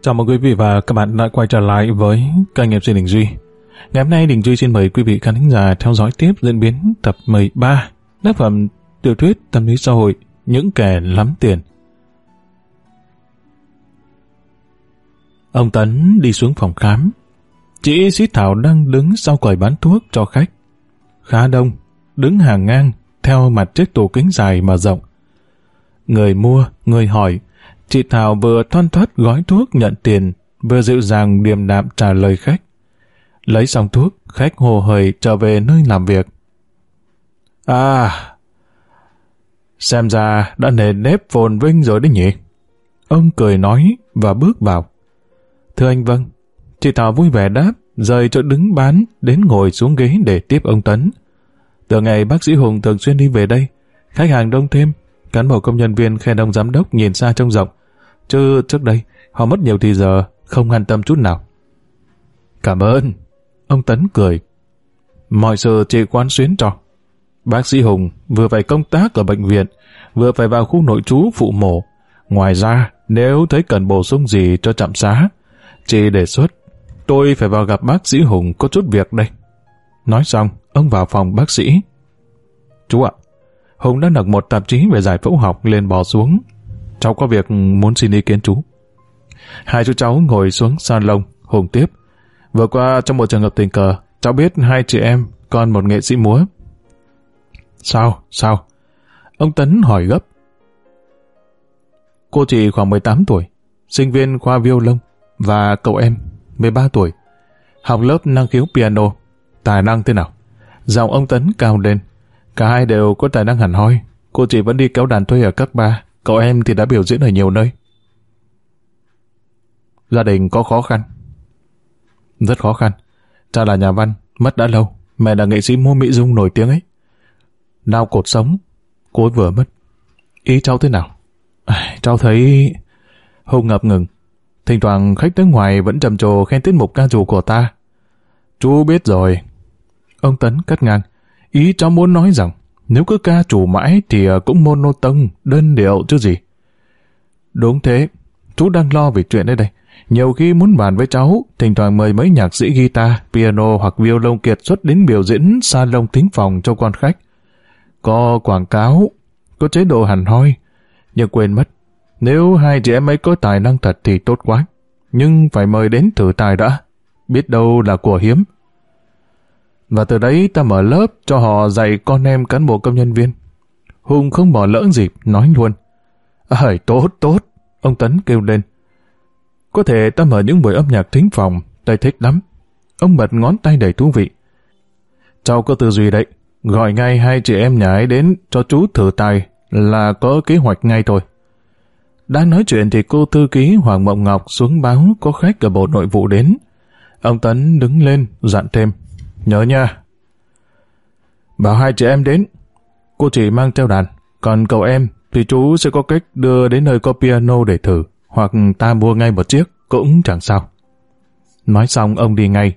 Chào mừng quý vị và các bạn đã quay trở lại với kênh MC Đình Duy. Ngày hôm nay Đình Duy xin mời quý vị khán thính giả theo dõi tiếp diễn biến tập 13 tác phẩm tiểu thuyết tâm lý xã hội Những kẻ lắm tiền. Ông Tấn đi xuống phòng khám. Chị Sĩ Thảo đang đứng sau quầy bán thuốc cho khách. Khá đông, đứng hàng ngang theo mặt chiếc tủ kính dài mà rộng. Người mua, người hỏi, Chị Thảo vừa thoăn thoát gói thuốc nhận tiền, vừa dịu dàng điềm đạm trả lời khách. Lấy xong thuốc, khách hồ hởi trở về nơi làm việc. À, xem ra đã nề nếp phồn vinh rồi đấy nhỉ? Ông cười nói và bước vào. Thưa anh Vâng, chị Thảo vui vẻ đáp, rời chỗ đứng bán đến ngồi xuống ghế để tiếp ông Tấn. Từ ngày bác sĩ Hùng thường xuyên đi về đây, khách hàng đông thêm, cán bộ công nhân viên khen ông giám đốc nhìn xa trông rộng, chứ trước đây họ mất nhiều thì giờ không an tâm chút nào. Cảm ơn. Ông Tấn cười. Mọi sự chị quan xuyến cho. Bác sĩ Hùng vừa phải công tác ở bệnh viện, vừa phải vào khu nội trú phụ mổ. Ngoài ra, nếu thấy cần bổ sung gì cho trạm xá, chị đề xuất tôi phải vào gặp bác sĩ Hùng có chút việc đây. Nói xong, ông vào phòng bác sĩ. Chú ạ, Hùng đã nặc một tạp chí về giải phẫu học lên bò xuống, Cháu có việc muốn xin ý kiến chú. Hai chú cháu ngồi xuống salon, Hùng tiếp. Vừa qua trong một trường hợp tình cờ, cháu biết hai chị em còn một nghệ sĩ múa. Sao? Sao? Ông Tấn hỏi gấp. Cô chị khoảng 18 tuổi, sinh viên khoa violon và cậu em 13 tuổi, học lớp năng khiếu piano, tài năng thế nào? Giọng ông Tấn cao lên, cả hai đều có tài năng hẳn hoi, cô chị vẫn đi kéo đàn thuê ở các ba, Cậu em thì đã biểu diễn ở nhiều nơi. Gia đình có khó khăn. Rất khó khăn. Cha là nhà văn, mất đã lâu. Mẹ là nghệ sĩ mua mỹ dung nổi tiếng ấy. Đau cột sống, cô ấy vừa mất. Ý cháu thế nào? À, cháu thấy... Hùng ngập ngừng. Thỉnh thoảng khách tới ngoài vẫn trầm trồ khen tiết mục ca trù của ta. Chú biết rồi. Ông Tấn cắt ngang. Ý cháu muốn nói rằng nếu cứ ca chủ mãi thì à, cũng monotone, đơn điệu chứ gì. Đúng thế, chú đang lo về chuyện đây đây. Nhiều khi muốn bàn với cháu, thỉnh thoảng mời mấy nhạc sĩ guitar, piano hoặc violon kiệt xuất đến biểu diễn salon thính phòng cho quan khách. Có quảng cáo, có chế độ hẳn hoi, nhưng quên mất. Nếu hai chị em ấy có tài năng thật thì tốt quá. Nhưng phải mời đến thử tài đã. Biết đâu là của hiếm. Và từ đấy ta mở lớp cho họ dạy con em cán bộ công nhân viên. Hùng không bỏ lỡ dịp, nói luôn. Ơi, tốt, tốt, ông Tấn kêu lên. Có thể ta mở những buổi âm nhạc thính phòng, ta thích lắm. Ông bật ngón tay đầy thú vị. Cháu có tư duy đấy, gọi ngay hai chị em nhà ấy đến cho chú thử tài là có kế hoạch ngay thôi. Đang nói chuyện thì cô thư ký Hoàng Mộng Ngọc xuống báo có khách ở bộ nội vụ đến. Ông Tấn đứng lên, dặn thêm. Nhớ nha. Bảo hai chị em đến. Cô chỉ mang theo đàn. Còn cậu em thì chú sẽ có cách đưa đến nơi có piano để thử. Hoặc ta mua ngay một chiếc cũng chẳng sao. Nói xong ông đi ngay.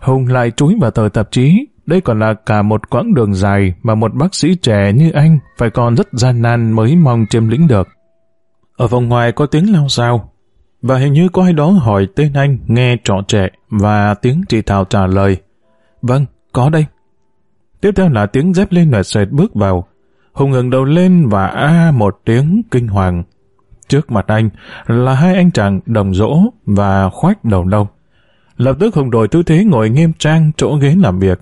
Hùng lại chúi vào tờ tạp chí. Đây còn là cả một quãng đường dài mà một bác sĩ trẻ như anh phải còn rất gian nan mới mong chiếm lĩnh được. Ở vòng ngoài có tiếng lao sao, và hình như có ai đó hỏi tên anh nghe trọ trẻ và tiếng chị Thảo trả lời. Vâng, có đây. Tiếp theo là tiếng dép lên loẹt xoẹt bước vào. Hùng ngừng đầu lên và a một tiếng kinh hoàng. Trước mặt anh là hai anh chàng đồng rỗ và khoách đầu lâu. Lập tức Hùng đổi tư thế ngồi nghiêm trang chỗ ghế làm việc.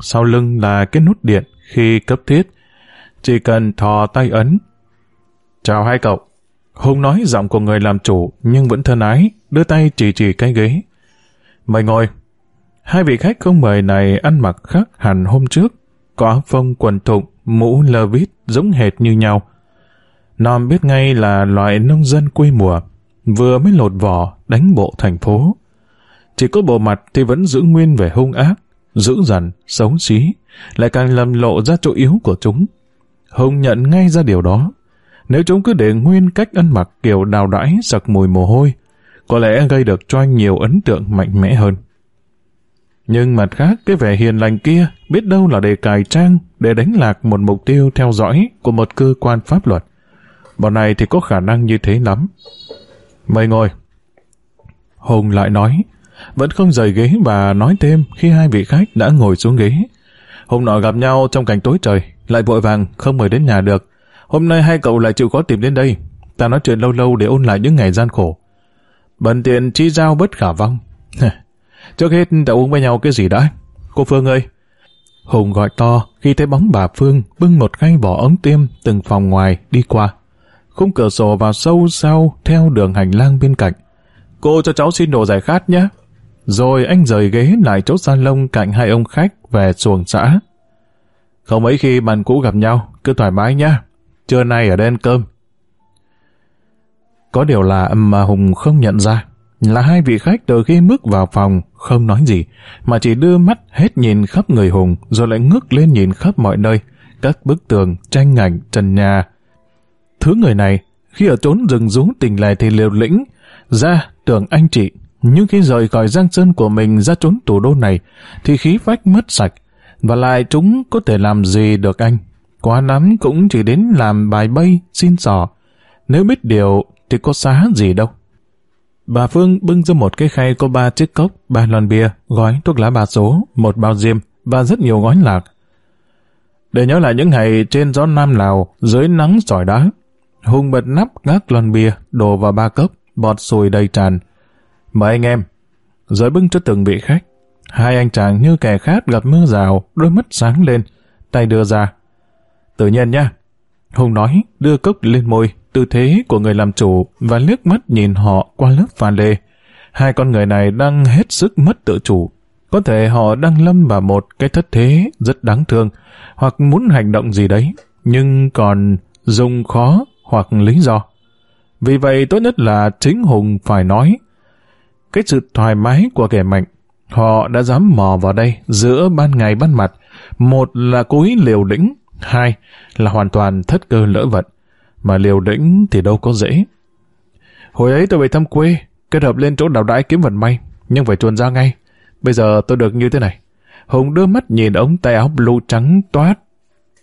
Sau lưng là cái nút điện khi cấp thiết. Chỉ cần thò tay ấn. Chào hai cậu. Hùng nói giọng của người làm chủ nhưng vẫn thân ái, đưa tay chỉ chỉ cái ghế. Mời ngồi. Hai vị khách không mời này ăn mặc khác hẳn hôm trước, có áo phông quần thụng, mũ lơ vít giống hệt như nhau. Nom biết ngay là loại nông dân quê mùa, vừa mới lột vỏ đánh bộ thành phố. Chỉ có bộ mặt thì vẫn giữ nguyên vẻ hung ác, dữ dằn, xấu xí, lại càng lầm lộ ra chỗ yếu của chúng. Hùng nhận ngay ra điều đó. Nếu chúng cứ để nguyên cách ăn mặc kiểu đào đãi sặc mùi mồ hôi, có lẽ gây được cho anh nhiều ấn tượng mạnh mẽ hơn. Nhưng mặt khác, cái vẻ hiền lành kia, biết đâu là để cài trang, để đánh lạc một mục tiêu theo dõi của một cơ quan pháp luật. Bọn này thì có khả năng như thế lắm. Mời ngồi. Hùng lại nói, vẫn không rời ghế và nói thêm khi hai vị khách đã ngồi xuống ghế. Hôm nọ gặp nhau trong cảnh tối trời, lại vội vàng không mời đến nhà được. Hôm nay hai cậu lại chịu khó tìm đến đây. Ta nói chuyện lâu lâu để ôn lại những ngày gian khổ. Bần tiện chi giao bất khả vong. Trước hết đã uống với nhau cái gì đã? Cô Phương ơi! Hùng gọi to khi thấy bóng bà Phương bưng một khay vỏ ống tiêm từng phòng ngoài đi qua. Khung cửa sổ vào sâu sau theo đường hành lang bên cạnh. Cô cho cháu xin đồ giải khát nhé. Rồi anh rời ghế lại chỗ salon cạnh hai ông khách về xuồng xã. Không mấy khi bạn cũ gặp nhau, cứ thoải mái nhá. Trưa nay ở đây ăn cơm. Có điều là mà Hùng không nhận ra là hai vị khách từ khi bước vào phòng không nói gì, mà chỉ đưa mắt hết nhìn khắp người Hùng rồi lại ngước lên nhìn khắp mọi nơi, các bức tường, tranh ảnh, trần nhà. Thứ người này, khi ở trốn rừng rú tình lẻ thì liều lĩnh, ra tưởng anh chị, nhưng khi rời khỏi giang sơn của mình ra trốn thủ đô này, thì khí phách mất sạch, và lại chúng có thể làm gì được anh. Quá lắm cũng chỉ đến làm bài bay, xin sò. Nếu biết điều thì có xá gì đâu. Bà Phương bưng ra một cái khay có ba chiếc cốc, ba lon bia, gói thuốc lá ba số, một bao diêm và rất nhiều gói lạc. Để nhớ lại những ngày trên gió Nam Lào, dưới nắng sỏi đá, Hùng bật nắp các lon bia, đổ vào ba cốc, bọt sùi đầy tràn. Mời anh em, rồi bưng cho từng vị khách. Hai anh chàng như kẻ khát gặp mưa rào, đôi mắt sáng lên, tay đưa ra. Tự nhiên nha. Hùng nói, đưa cốc lên môi, tư thế của người làm chủ và liếc mắt nhìn họ qua lớp pha lê. Hai con người này đang hết sức mất tự chủ. Có thể họ đang lâm vào một cái thất thế rất đáng thương, hoặc muốn hành động gì đấy, nhưng còn dùng khó hoặc lý do. Vì vậy tốt nhất là chính Hùng phải nói. Cái sự thoải mái của kẻ mạnh, họ đã dám mò vào đây giữa ban ngày ban mặt. Một là cố ý liều lĩnh, hai là hoàn toàn thất cơ lỡ vận mà liều lĩnh thì đâu có dễ. Hồi ấy tôi về thăm quê, kết hợp lên chỗ đào đãi kiếm vận may, nhưng phải chuồn ra ngay. Bây giờ tôi được như thế này. Hùng đưa mắt nhìn ống tay áo blue trắng toát,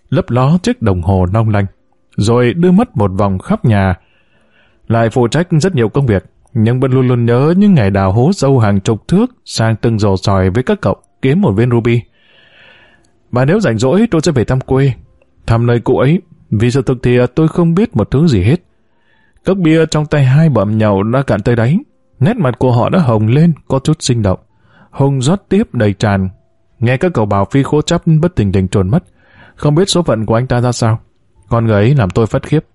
lấp ló chiếc đồng hồ long lanh, rồi đưa mắt một vòng khắp nhà. Lại phụ trách rất nhiều công việc, nhưng vẫn luôn luôn nhớ những ngày đào hố sâu hàng chục thước sang từng rổ sòi với các cậu kiếm một viên ruby. Mà nếu rảnh rỗi tôi sẽ về thăm quê, thăm nơi cũ ấy vì sự thực thì à, tôi không biết một thứ gì hết. Cốc bia trong tay hai bọn nhậu đã cạn tới đáy. Nét mặt của họ đã hồng lên, có chút sinh động. Hùng rót tiếp đầy tràn. Nghe các cậu bảo phi khố chấp bất tình đình trồn mất. Không biết số phận của anh ta ra sao. Con người ấy làm tôi phát khiếp.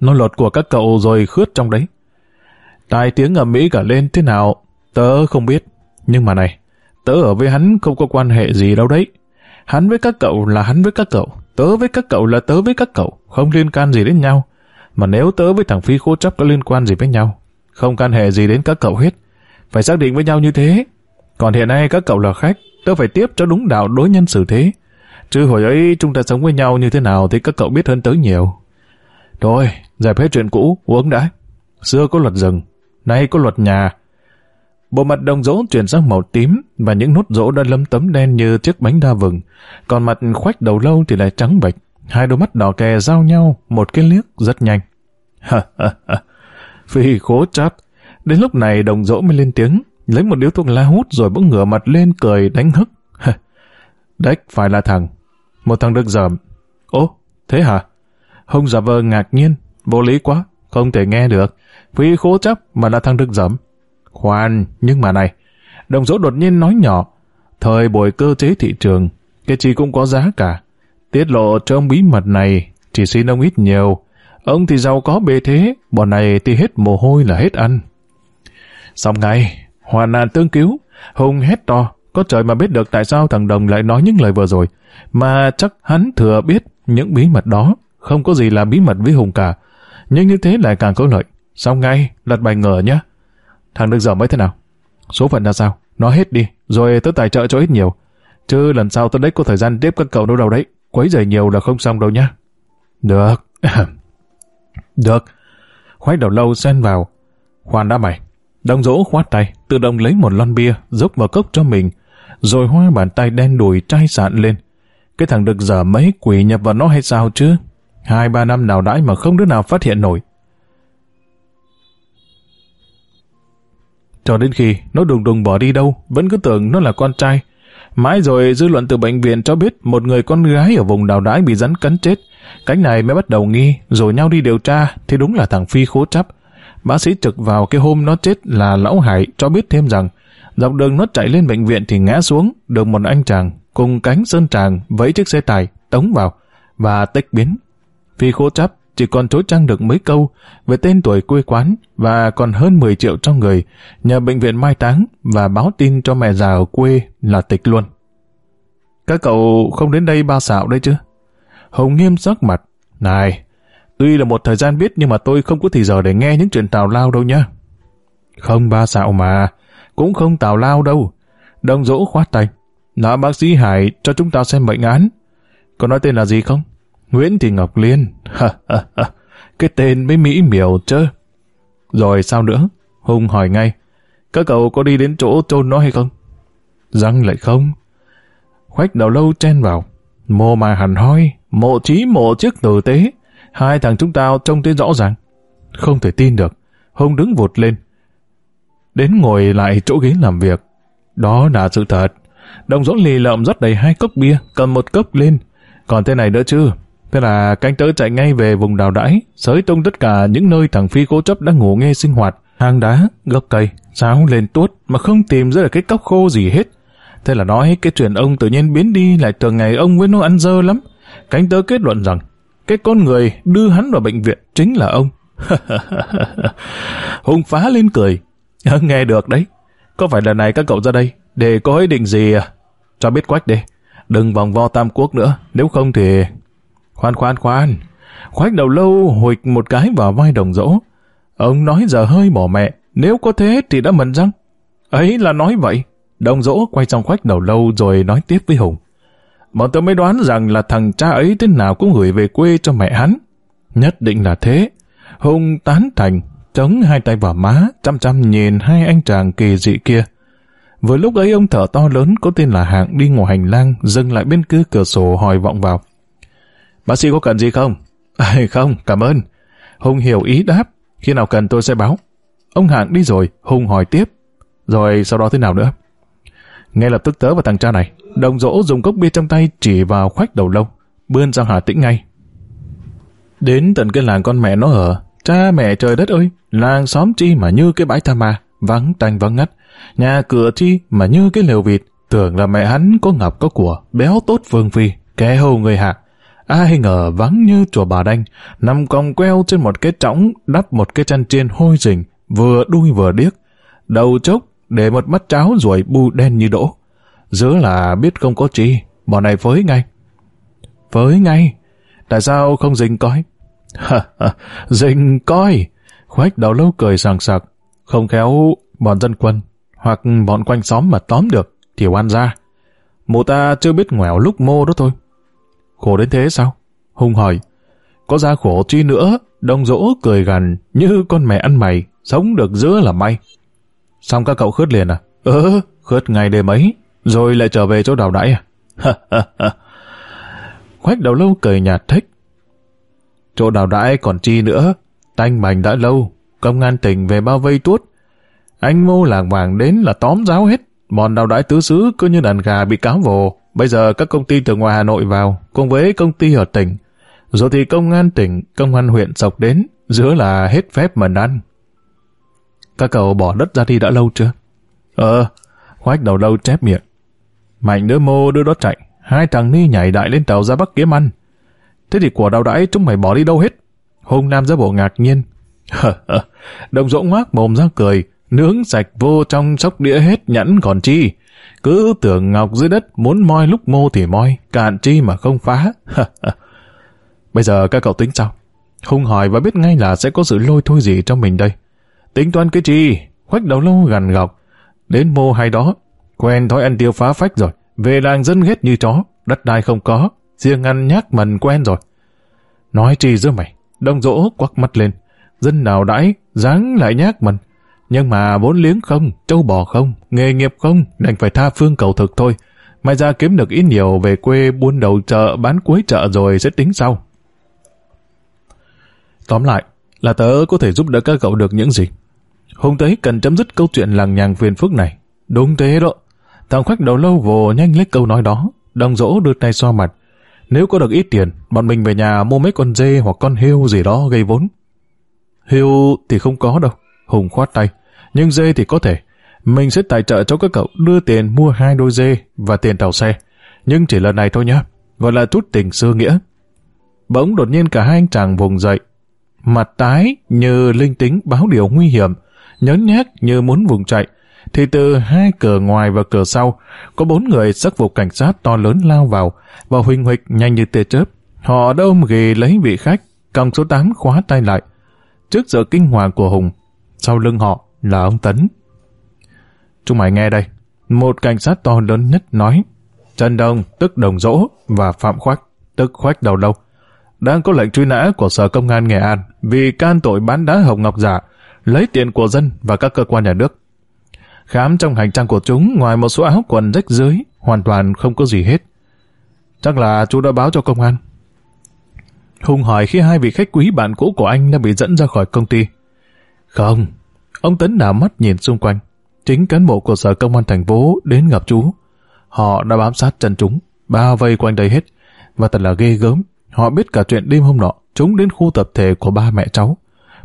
Nó lột của các cậu rồi khướt trong đấy. Tai tiếng ở Mỹ cả lên thế nào, tớ không biết. Nhưng mà này, tớ ở với hắn không có quan hệ gì đâu đấy. Hắn với các cậu là hắn với các cậu, Tớ với các cậu là tớ với các cậu, không liên can gì đến nhau. Mà nếu tớ với thằng Phi khô chấp có liên quan gì với nhau, không can hệ gì đến các cậu hết. Phải xác định với nhau như thế. Còn hiện nay các cậu là khách, tớ phải tiếp cho đúng đạo đối nhân xử thế. Chứ hồi ấy chúng ta sống với nhau như thế nào thì các cậu biết hơn tớ nhiều. Thôi, giải hết chuyện cũ, uống đã. Xưa có luật rừng, nay có luật nhà, Bộ mặt đồng dỗ chuyển sang màu tím và những nốt dỗ đã lấm tấm đen như chiếc bánh đa vừng. Còn mặt khoách đầu lâu thì lại trắng bệch. Hai đôi mắt đỏ kè giao nhau một cái liếc rất nhanh. Ha ha ha. Phi khố chát. Đến lúc này đồng dỗ mới lên tiếng, lấy một điếu thuốc lá hút rồi bỗng ngửa mặt lên cười đánh hức. Đếch phải là thằng. Một thằng được dởm. ô thế hả? Hông giả vờ ngạc nhiên, vô lý quá, không thể nghe được. Phi khố chấp mà là thằng được dởm. Khoan, nhưng mà này, đồng dỗ đột nhiên nói nhỏ, thời buổi cơ chế thị trường, cái gì cũng có giá cả. Tiết lộ cho ông bí mật này, chỉ xin ông ít nhiều. Ông thì giàu có bề thế, bọn này thì hết mồ hôi là hết ăn. Xong ngay, hoàn nạn tương cứu, Hùng hét to, có trời mà biết được tại sao thằng Đồng lại nói những lời vừa rồi, mà chắc hắn thừa biết những bí mật đó, không có gì là bí mật với Hùng cả. Nhưng như thế lại càng có lợi. Xong ngay, lật bài ngờ nhá. Thằng được giờ mới thế nào? Số phận là sao? Nó hết đi, rồi tớ tài trợ cho ít nhiều. Chứ lần sau tớ đấy có thời gian tiếp các cậu đâu đâu đấy. Quấy rầy nhiều là không xong đâu nhá. Được. Được. Khoái đầu lâu xen vào. Khoan đã mày. Đồng dỗ khoát tay, tự động lấy một lon bia, dốc vào cốc cho mình, rồi hoa bàn tay đen đùi chai sạn lên. Cái thằng được dở mấy quỷ nhập vào nó hay sao chứ? Hai ba năm nào đãi mà không đứa nào phát hiện nổi. Cho đến khi nó đùng đùng bỏ đi đâu, vẫn cứ tưởng nó là con trai. Mãi rồi dư luận từ bệnh viện cho biết một người con gái ở vùng đào đái bị rắn cắn chết. Cánh này mới bắt đầu nghi, rồi nhau đi điều tra, thì đúng là thằng Phi khố chắp. Bác sĩ trực vào cái hôm nó chết là Lão Hải cho biết thêm rằng dọc đường nó chạy lên bệnh viện thì ngã xuống, được một anh chàng cùng cánh sơn tràng với chiếc xe tải tống vào và tích biến. Phi khố chắp chỉ còn chối trăng được mấy câu về tên tuổi quê quán và còn hơn 10 triệu trong người nhờ bệnh viện mai táng và báo tin cho mẹ già ở quê là tịch luôn. Các cậu không đến đây ba xạo đây chứ? Hồng nghiêm sắc mặt. Này, tuy là một thời gian biết nhưng mà tôi không có thì giờ để nghe những chuyện tào lao đâu nhá. Không ba xạo mà, cũng không tào lao đâu. Đồng dỗ khoát tay. Là bác sĩ Hải cho chúng ta xem bệnh án. Có nói tên là gì không? Nguyễn Thị Ngọc Liên. cái tên mới mỹ miều chứ. Rồi sao nữa? Hùng hỏi ngay. Các cậu có đi đến chỗ chôn nó hay không? Răng lại không. Khoách đầu lâu chen vào. Mồ mà hẳn hoi, mộ trí mộ chức tử tế. Hai thằng chúng ta trông thấy rõ ràng. Không thể tin được. Hùng đứng vụt lên. Đến ngồi lại chỗ ghế làm việc. Đó là sự thật. Đồng dỗ lì lợm rót đầy hai cốc bia, cầm một cốc lên. Còn thế này nữa chứ, Thế là cánh tớ chạy ngay về vùng đào đãi, sới tung tất cả những nơi thằng Phi cố chấp đang ngủ nghe sinh hoạt, hang đá, gốc cây, sáo lên tuốt mà không tìm ra được cái cốc khô gì hết. Thế là nói cái chuyện ông tự nhiên biến đi lại thường ngày ông với nó ăn dơ lắm. Cánh tớ kết luận rằng cái con người đưa hắn vào bệnh viện chính là ông. Hùng phá lên cười. Nghe được đấy. Có phải lần này các cậu ra đây để có ý định gì à? Cho biết quách đi. Đừng vòng vo tam quốc nữa. Nếu không thì Khoan khoan khoan, khoách đầu lâu huịch một cái vào vai đồng dỗ. Ông nói giờ hơi bỏ mẹ, nếu có thế thì đã mần răng. Ấy là nói vậy. Đồng dỗ quay sang khoách đầu lâu rồi nói tiếp với Hùng. Bọn tôi mới đoán rằng là thằng cha ấy thế nào cũng gửi về quê cho mẹ hắn. Nhất định là thế. Hùng tán thành, chống hai tay vào má, chăm chăm nhìn hai anh chàng kỳ dị kia. Vừa lúc ấy ông thở to lớn có tên là Hạng đi ngồi hành lang, dừng lại bên cửa cửa sổ hỏi vọng vào. Bác sĩ có cần gì không? À, không, cảm ơn. Hùng hiểu ý đáp. Khi nào cần tôi sẽ báo. Ông Hạng đi rồi, Hùng hỏi tiếp. Rồi sau đó thế nào nữa? Ngay lập tức tớ và thằng cha này. Đồng dỗ dùng cốc bia trong tay chỉ vào khoách đầu lâu. Bươn ra Hà Tĩnh ngay. Đến tận cái làng con mẹ nó ở. Cha mẹ trời đất ơi, làng xóm chi mà như cái bãi tha ma, vắng tanh vắng ngắt. Nhà cửa chi mà như cái lều vịt, tưởng là mẹ hắn có ngọc có của, béo tốt vương phi, kẻ hầu người hạ. Ai ngờ vắng như chùa bà đanh, nằm còng queo trên một cái trõng đắp một cái chăn trên hôi rình, vừa đuôi vừa điếc. Đầu chốc để một mắt cháo ruồi bu đen như đỗ. Giữa là biết không có chi, bọn này phới ngay. Phới ngay? Tại sao không dình coi? dình coi! Khoách đầu lâu cười sàng sạc. Không khéo bọn dân quân, hoặc bọn quanh xóm mà tóm được, thì oan ra. Mụ ta chưa biết ngoẻo lúc mô đó thôi. Khổ đến thế sao? Hùng hỏi. Có ra khổ chi nữa, Đông dỗ cười gằn như con mẹ ăn mày, sống được giữa là may. Xong các cậu khớt liền à? Ừ, khớt ngày đêm ấy, rồi lại trở về chỗ đào đãi à? Khoách đầu lâu cười nhạt thích. Chỗ đào đãi còn chi nữa, tanh mảnh đã lâu, công an tỉnh về bao vây tuốt. Anh mô làng vàng đến là tóm giáo hết, bọn đào đãi tứ xứ cứ như đàn gà bị cáo vồ. Bây giờ các công ty từ ngoài Hà Nội vào, cùng với công ty ở tỉnh, rồi thì công an tỉnh, công an huyện sọc đến, giữa là hết phép mà ăn. Các cậu bỏ đất ra đi đã lâu chưa? Ờ, khoách đầu lâu chép miệng. Mạnh đứa mô đưa đó chạy, hai thằng ni nhảy đại lên tàu ra Bắc kiếm ăn. Thế thì của đào đãi chúng mày bỏ đi đâu hết? Hùng Nam ra bộ ngạc nhiên. Đồng dỗ ngoác mồm ra cười, nướng sạch vô trong sóc đĩa hết nhẫn còn chi. Cứ tưởng ngọc dưới đất muốn moi lúc mô thì moi, cạn chi mà không phá. Bây giờ các cậu tính sao? Hùng hỏi và biết ngay là sẽ có sự lôi thôi gì trong mình đây. Tính toán cái chi? Khoách đầu lâu gần gọc. Đến mô hay đó, quen thói ăn tiêu phá phách rồi. Về làng dân ghét như chó, đất đai không có, riêng ăn nhác mần quen rồi. Nói chi giữa mày, đông dỗ quắc mắt lên. Dân nào đãi, dáng lại nhác mần. Nhưng mà vốn liếng không, châu bò không, nghề nghiệp không, đành phải tha phương cầu thực thôi. Mai ra kiếm được ít nhiều về quê buôn đầu chợ bán cuối chợ rồi sẽ tính sau. Tóm lại, là tớ có thể giúp đỡ các cậu được những gì. Hùng tới cần chấm dứt câu chuyện lằng nhằng phiền phức này. Đúng thế đó. Thằng khoách đầu lâu vồ nhanh lấy câu nói đó. Đồng dỗ đưa tay xoa mặt. Nếu có được ít tiền, bọn mình về nhà mua mấy con dê hoặc con hươu gì đó gây vốn. Hươu thì không có đâu. Hùng khoát tay. Nhưng dê thì có thể. Mình sẽ tài trợ cho các cậu đưa tiền mua hai đôi dê và tiền tàu xe. Nhưng chỉ lần này thôi nhé. Gọi là chút tình xưa nghĩa. Bỗng đột nhiên cả hai anh chàng vùng dậy. Mặt tái như linh tính báo điều nguy hiểm. Nhấn nhác như muốn vùng chạy. Thì từ hai cửa ngoài và cửa sau, có bốn người sắc phục cảnh sát to lớn lao vào, và huỳnh huỵch nhanh như tia chớp. Họ đã ôm ghì lấy vị khách, cầm số 8 khóa tay lại. Trước giờ kinh hoàng của Hùng, sau lưng họ là ông Tấn. Chúng mày nghe đây. Một cảnh sát to lớn nhất nói Trần Đông, tức Đồng Dỗ và Phạm Khoách, tức Khoách Đầu Lâu đang có lệnh truy nã của Sở Công an Nghệ An vì can tội bán đá hồng ngọc giả, lấy tiền của dân và các cơ quan nhà nước. Khám trong hành trang của chúng ngoài một số áo quần rách dưới, hoàn toàn không có gì hết. Chắc là chú đã báo cho công an. Hùng hỏi khi hai vị khách quý bạn cũ của anh đã bị dẫn ra khỏi công ty. Không, ông Tấn đảo mắt nhìn xung quanh. Chính cán bộ của sở công an thành phố đến gặp chú. Họ đã bám sát chân chúng, bao vây quanh đây hết. Và thật là ghê gớm, họ biết cả chuyện đêm hôm nọ, chúng đến khu tập thể của ba mẹ cháu.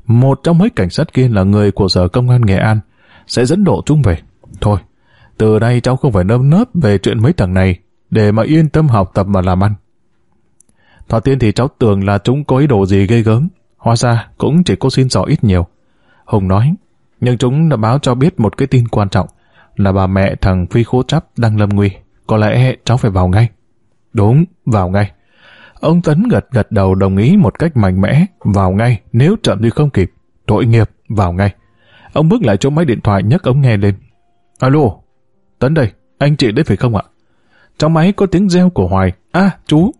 Một trong mấy cảnh sát kia là người của sở công an Nghệ An, sẽ dẫn độ chúng về. Thôi, từ đây cháu không phải nơm nớp về chuyện mấy thằng này, để mà yên tâm học tập mà làm ăn. Thoạt tiên thì cháu tưởng là chúng có ý đồ gì ghê gớm, hóa ra cũng chỉ có xin rõ ít nhiều. Hùng nói, nhưng chúng đã báo cho biết một cái tin quan trọng, là bà mẹ thằng Phi Khố Chắp đang lâm nguy. Có lẽ cháu phải vào ngay. Đúng, vào ngay. Ông Tấn gật gật đầu đồng ý một cách mạnh mẽ, vào ngay, nếu chậm thì không kịp. Tội nghiệp, vào ngay. Ông bước lại chỗ máy điện thoại nhấc ống nghe lên. Alo, Tấn đây, anh chị đấy phải không ạ? Trong máy có tiếng reo của Hoài. À, chú,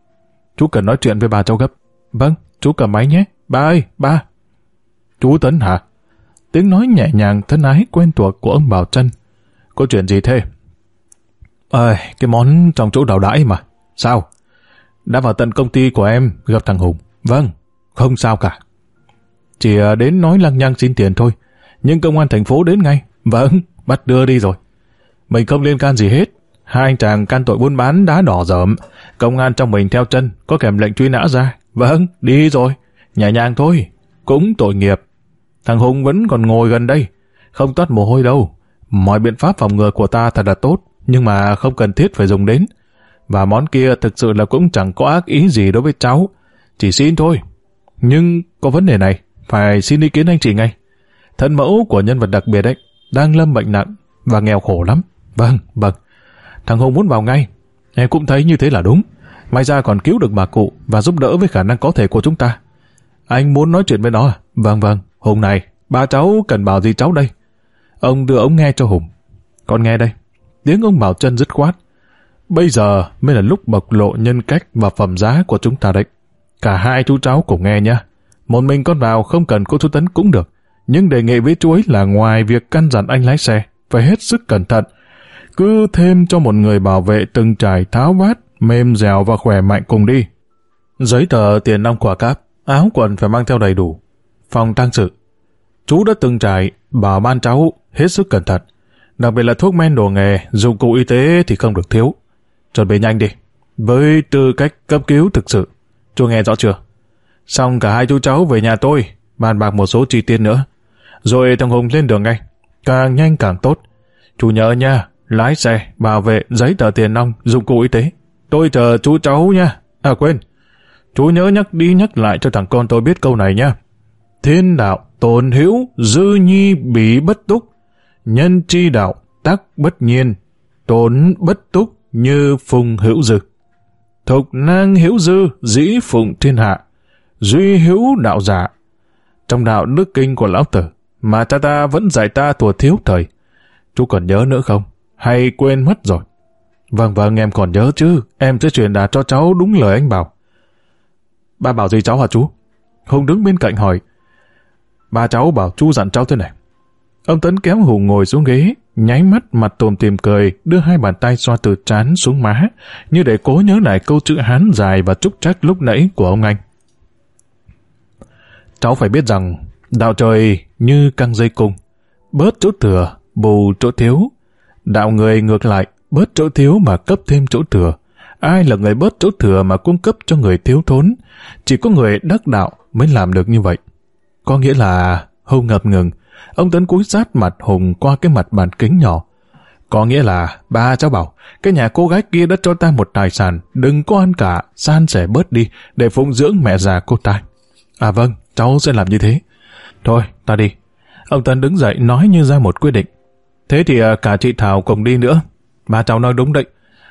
chú cần nói chuyện với bà cháu gấp. Vâng, chú cầm máy nhé. Ba ơi, ba. Chú Tấn hả? Tiếng nói nhẹ nhàng thân ái quen thuộc của ông Bảo Trân. Có chuyện gì thế? Ơi, cái món trong chỗ đào đãi mà. Sao? Đã vào tận công ty của em gặp thằng Hùng. Vâng, không sao cả. Chỉ à, đến nói lăng nhăng xin tiền thôi. Nhưng công an thành phố đến ngay. Vâng, bắt đưa đi rồi. Mình không liên can gì hết. Hai anh chàng can tội buôn bán đá đỏ dởm. Công an trong mình theo chân, có kèm lệnh truy nã ra. Vâng, đi rồi. Nhẹ nhàng thôi. Cũng tội nghiệp. Thằng Hùng vẫn còn ngồi gần đây. Không toát mồ hôi đâu. Mọi biện pháp phòng ngừa của ta thật là tốt, nhưng mà không cần thiết phải dùng đến. Và món kia thực sự là cũng chẳng có ác ý gì đối với cháu. Chỉ xin thôi. Nhưng có vấn đề này, phải xin ý kiến anh chị ngay. Thân mẫu của nhân vật đặc biệt ấy, đang lâm bệnh nặng và nghèo khổ lắm. Vâng, vâng. Thằng Hùng muốn vào ngay. Em cũng thấy như thế là đúng. May ra còn cứu được bà cụ và giúp đỡ với khả năng có thể của chúng ta. Anh muốn nói chuyện với nó à? Vâng vâng, Hùng này, ba cháu cần bảo gì cháu đây? Ông đưa ống nghe cho Hùng. Con nghe đây. Tiếng ông Bảo chân dứt khoát. Bây giờ mới là lúc bộc lộ nhân cách và phẩm giá của chúng ta đấy. Cả hai chú cháu cùng nghe nha. Một mình con vào không cần cô chú Tấn cũng được. Nhưng đề nghị với chú ấy là ngoài việc căn dặn anh lái xe, phải hết sức cẩn thận. Cứ thêm cho một người bảo vệ từng trải tháo vát, mềm dẻo và khỏe mạnh cùng đi. Giấy tờ tiền nong quả cáp, áo quần phải mang theo đầy đủ. Phòng tăng sự. Chú đã từng trải, bảo ban cháu hết sức cẩn thận. Đặc biệt là thuốc men đồ nghề, dụng cụ y tế thì không được thiếu. Chuẩn bị nhanh đi. Với tư cách cấp cứu thực sự. Chú nghe rõ chưa? Xong cả hai chú cháu về nhà tôi, bàn bạc một số chi tiết nữa. Rồi thằng Hùng lên đường ngay. Càng nhanh càng tốt. Chú nhớ nha, lái xe, bảo vệ, giấy tờ tiền nong, dụng cụ y tế. Tôi chờ chú cháu nha. À quên, chú nhớ nhắc đi nhắc lại cho thằng con tôi biết câu này nha. Thiên đạo tồn hữu, dư nhi bị bất túc. Nhân chi đạo, tắc bất nhiên, tốn bất túc như phùng hữu dư. Thục nang hữu dư, dĩ phụng thiên hạ. Duy hữu đạo giả. Trong đạo đức kinh của lão tử, mà cha ta vẫn dạy ta thuở thiếu thời. Chú còn nhớ nữa không? Hay quên mất rồi? Vâng vâng, em còn nhớ chứ. Em sẽ truyền đạt cho cháu đúng lời anh bảo. Ba bảo gì cháu hả chú? Hùng đứng bên cạnh hỏi. Ba cháu bảo chú dặn cháu thế này. Ông Tấn kéo Hùng ngồi xuống ghế, nháy mắt mặt tồm tìm cười, đưa hai bàn tay xoa từ trán xuống má, như để cố nhớ lại câu chữ hán dài và trúc trách lúc nãy của ông anh. Cháu phải biết rằng, đạo trời như căng dây cung, bớt chỗ thừa, bù chỗ thiếu. Đạo người ngược lại, bớt chỗ thiếu mà cấp thêm chỗ thừa. Ai là người bớt chỗ thừa mà cung cấp cho người thiếu thốn? Chỉ có người đắc đạo mới làm được như vậy. Có nghĩa là Hùng ngập ngừng, ông Tấn cúi sát mặt Hùng qua cái mặt bàn kính nhỏ. Có nghĩa là, ba cháu bảo, cái nhà cô gái kia đã cho ta một tài sản, đừng có ăn cả, san sẻ bớt đi, để phụng dưỡng mẹ già cô ta. À vâng, cháu sẽ làm như thế. Thôi, ta đi. Ông Tấn đứng dậy nói như ra một quyết định. Thế thì à, cả chị Thảo cùng đi nữa. Ba cháu nói đúng đấy.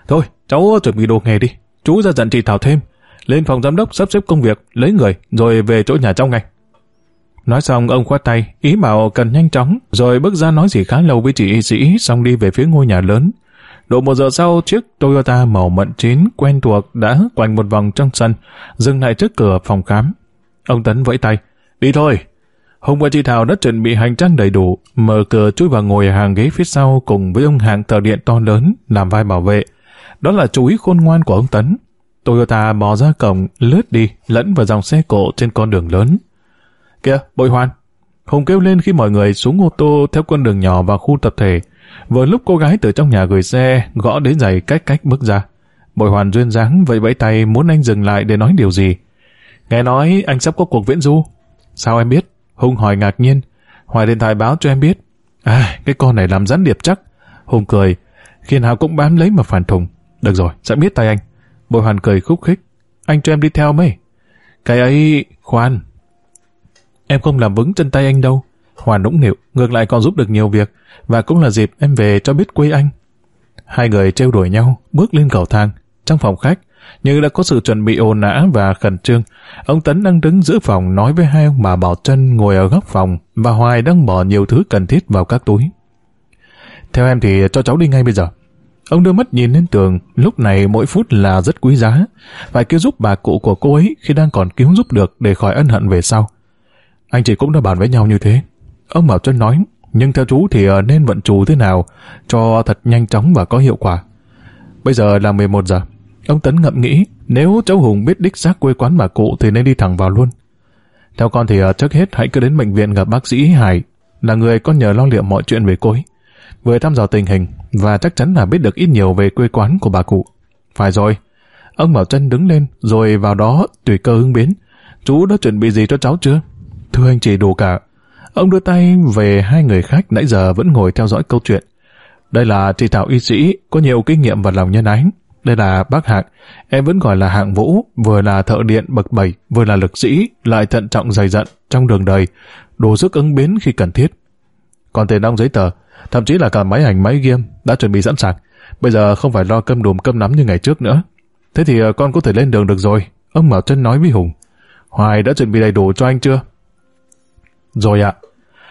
Thôi, cháu chuẩn bị đồ nghề đi. Chú ra dặn chị Thảo thêm. Lên phòng giám đốc sắp xếp công việc, lấy người, rồi về chỗ nhà trong ngay. Nói xong ông khoát tay, ý bảo cần nhanh chóng, rồi bước ra nói gì khá lâu với chị y sĩ, xong đi về phía ngôi nhà lớn. Độ một giờ sau, chiếc Toyota màu mận chín quen thuộc đã quanh một vòng trong sân, dừng lại trước cửa phòng khám. Ông Tấn vẫy tay, đi thôi. Hùng và chị Thảo đã chuẩn bị hành trang đầy đủ, mở cửa chui vào ngồi hàng ghế phía sau cùng với ông hàng tờ điện to lớn làm vai bảo vệ. Đó là chú ý khôn ngoan của ông Tấn. Toyota bò ra cổng, lướt đi, lẫn vào dòng xe cộ trên con đường lớn. Kìa, bội hoàn. Hùng kêu lên khi mọi người xuống ô tô theo con đường nhỏ vào khu tập thể. Vừa lúc cô gái từ trong nhà gửi xe, gõ đến giày cách cách bước ra. Bội hoàn duyên dáng vẫy vẫy tay muốn anh dừng lại để nói điều gì. Nghe nói anh sắp có cuộc viễn du. Sao em biết? Hùng hỏi ngạc nhiên. Hoài điện thoại báo cho em biết. À, cái con này làm gián điệp chắc. Hùng cười. Khi nào cũng bám lấy mà phản thùng. Được rồi, sẽ biết tay anh. Bội hoàn cười khúc khích. Anh cho em đi theo mấy. Cái ấy... Khoan, Em không làm vững chân tay anh đâu. Hòa nũng nịu, ngược lại còn giúp được nhiều việc, và cũng là dịp em về cho biết quê anh. Hai người trêu đuổi nhau, bước lên cầu thang. Trong phòng khách, như đã có sự chuẩn bị ồn ào và khẩn trương. Ông Tấn đang đứng giữa phòng nói với hai ông bà Bảo Trân ngồi ở góc phòng, và Hoài đang bỏ nhiều thứ cần thiết vào các túi. Theo em thì cho cháu đi ngay bây giờ. Ông đưa mắt nhìn lên tường, lúc này mỗi phút là rất quý giá. Phải cứu giúp bà cụ của cô ấy khi đang còn cứu giúp được để khỏi ân hận về sau. Anh chị cũng đã bàn với nhau như thế. Ông Bảo Trân nói, nhưng theo chú thì ờ, nên vận chủ thế nào cho thật nhanh chóng và có hiệu quả. Bây giờ là 11 giờ. Ông Tấn ngậm nghĩ, nếu cháu Hùng biết đích xác quê quán bà cụ thì nên đi thẳng vào luôn. Theo con thì ờ, trước hết hãy cứ đến bệnh viện gặp bác sĩ Hải, là người con nhờ lo liệu mọi chuyện về cô ấy. Vừa thăm dò tình hình và chắc chắn là biết được ít nhiều về quê quán của bà cụ. Phải rồi. Ông Bảo Trân đứng lên rồi vào đó tùy cơ ứng biến. Chú đã chuẩn bị gì cho cháu chưa? Thưa anh chị đủ cả. Ông đưa tay về hai người khách nãy giờ vẫn ngồi theo dõi câu chuyện. Đây là chị Thảo y sĩ, có nhiều kinh nghiệm và lòng nhân ái. Đây là bác Hạng, em vẫn gọi là Hạng Vũ, vừa là thợ điện bậc bảy, vừa là lực sĩ, lại thận trọng dày dặn trong đường đời, đủ sức ứng biến khi cần thiết. Còn tiền đong giấy tờ, thậm chí là cả máy ảnh máy game đã chuẩn bị sẵn sàng. Bây giờ không phải lo cơm đùm cơm nắm như ngày trước nữa. Thế thì ờ, con có thể lên đường được rồi. Ông mở chân nói với Hùng. Hoài đã chuẩn bị đầy đủ cho anh chưa? Rồi ạ.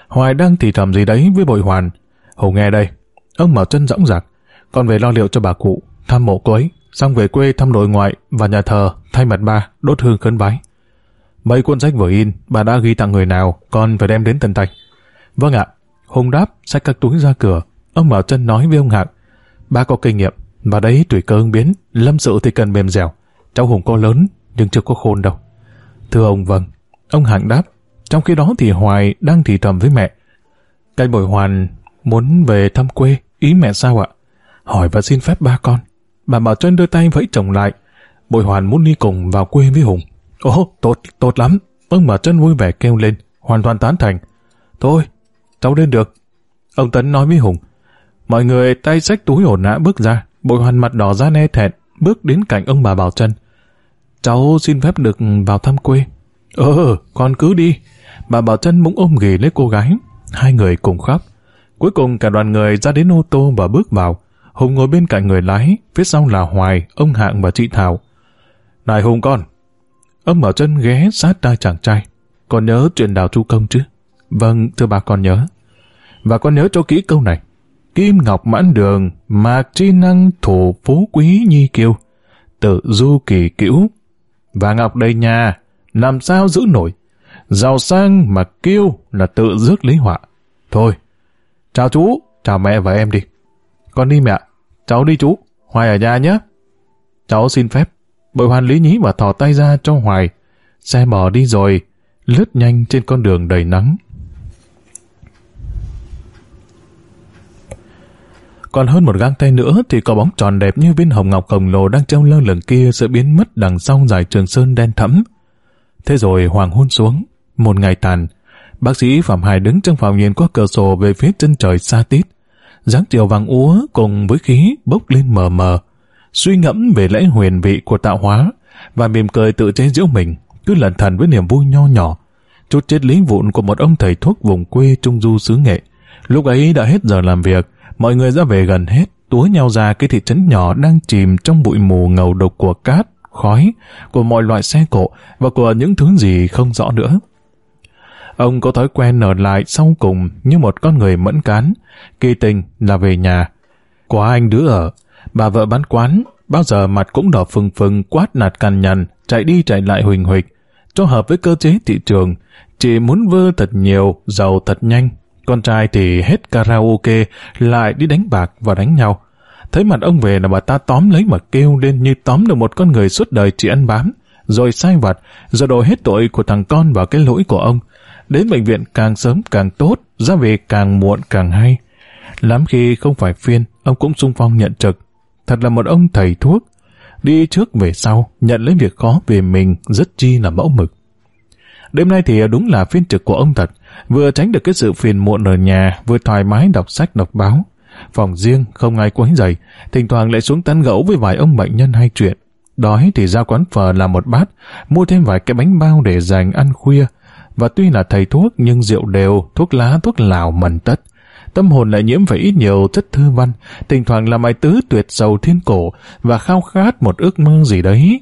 Hoài đang thì thầm gì đấy với bội hoàn. Hùng nghe đây. Ông mở chân rõng rạc. Con về lo liệu cho bà cụ, thăm mộ cô ấy, xong về quê thăm nội ngoại và nhà thờ, thay mặt ba, đốt hương khấn vái. Mấy cuốn sách vừa in, bà đã ghi tặng người nào, con phải đem đến tận tay. Vâng ạ. Hùng đáp, xách các túi ra cửa. Ông mở chân nói với ông Hạng. Ba có kinh nghiệm, và đấy tùy cơ ứng biến, lâm sự thì cần mềm dẻo. Cháu Hùng có lớn, nhưng chưa có khôn đâu. Thưa ông vâng. Ông Hạng đáp, trong khi đó thì Hoài đang thì thầm với mẹ. Cái bồi hoàn muốn về thăm quê, ý mẹ sao ạ? Hỏi và xin phép ba con. Bà Bảo Trân đưa tay vẫy chồng lại. Bồi hoàn muốn đi cùng vào quê với Hùng. Ồ, tốt, tốt lắm. Vâng, ông Bảo Trân vui vẻ kêu lên, hoàn toàn tán thành. Thôi, cháu lên được. Ông Tấn nói với Hùng. Mọi người tay xách túi ổn nã bước ra. Bồi hoàn mặt đỏ ra ne thẹn, bước đến cạnh ông bà Bảo Trân. Cháu xin phép được vào thăm quê. Ờ, con cứ đi. Bà Bảo Trân muốn ôm ghì lấy cô gái. Hai người cùng khóc. Cuối cùng cả đoàn người ra đến ô tô và bước vào. Hùng ngồi bên cạnh người lái, phía sau là Hoài, ông Hạng và chị Thảo. Này Hùng con! Ông Bảo Trân ghé sát tai chàng trai. Con nhớ chuyện đào chu công chứ? Vâng, thưa bà con nhớ. Và con nhớ cho kỹ câu này. Kim ngọc mãn đường, mạc chi năng thủ phú quý nhi kiêu. Tự du kỳ cữu. Và ngọc đầy nhà, làm sao giữ nổi? Giàu sang mà kêu là tự rước lấy họa. Thôi, Chào chú, chào mẹ và em đi. Con đi mẹ, cháu đi chú, Hoài ở nhà nhé. Cháu xin phép. Bội hoàn lý nhí và thò tay ra cho Hoài. Xe bò đi rồi, lướt nhanh trên con đường đầy nắng. Còn hơn một gang tay nữa thì có bóng tròn đẹp như viên hồng ngọc khổng lồ đang treo lơ lửng kia sẽ biến mất đằng sau dài trường sơn đen thẫm. Thế rồi hoàng hôn xuống, một ngày tàn, bác sĩ Phạm Hải đứng trong phòng nhìn qua cửa sổ về phía chân trời xa tít. dáng chiều vàng úa cùng với khí bốc lên mờ mờ, suy ngẫm về lẽ huyền vị của tạo hóa và mỉm cười tự chế giễu mình, cứ lẩn thần với niềm vui nho nhỏ. Chút chết lý vụn của một ông thầy thuốc vùng quê Trung Du xứ nghệ. Lúc ấy đã hết giờ làm việc, mọi người ra về gần hết, túa nhau ra cái thị trấn nhỏ đang chìm trong bụi mù ngầu độc của cát, khói, của mọi loại xe cộ và của những thứ gì không rõ nữa. Ông có thói quen ở lại sau cùng như một con người mẫn cán, kỳ tình là về nhà. Quá anh đứa ở, bà vợ bán quán, bao giờ mặt cũng đỏ phừng phừng quát nạt cằn nhằn, chạy đi chạy lại huỳnh huỳnh. Cho hợp với cơ chế thị trường, chỉ muốn vơ thật nhiều, giàu thật nhanh. Con trai thì hết karaoke, lại đi đánh bạc và đánh nhau. Thấy mặt ông về là bà ta tóm lấy mà kêu lên như tóm được một con người suốt đời chỉ ăn bám, rồi sai vặt, rồi đổ hết tội của thằng con vào cái lỗi của ông. Đến bệnh viện càng sớm càng tốt, ra về càng muộn càng hay. Lắm khi không phải phiên, ông cũng sung phong nhận trực. Thật là một ông thầy thuốc. Đi trước về sau, nhận lấy việc khó về mình rất chi là mẫu mực. Đêm nay thì đúng là phiên trực của ông thật, vừa tránh được cái sự phiền muộn ở nhà, vừa thoải mái đọc sách đọc báo. Phòng riêng, không ai quấy rầy, thỉnh thoảng lại xuống tán gẫu với vài ông bệnh nhân hay chuyện. Đói thì ra quán phở làm một bát, mua thêm vài cái bánh bao để dành ăn khuya. Và tuy là thầy thuốc nhưng rượu đều, thuốc lá, thuốc lào mần tất. Tâm hồn lại nhiễm phải ít nhiều chất thư văn, thỉnh thoảng là mái tứ tuyệt sầu thiên cổ và khao khát một ước mơ gì đấy.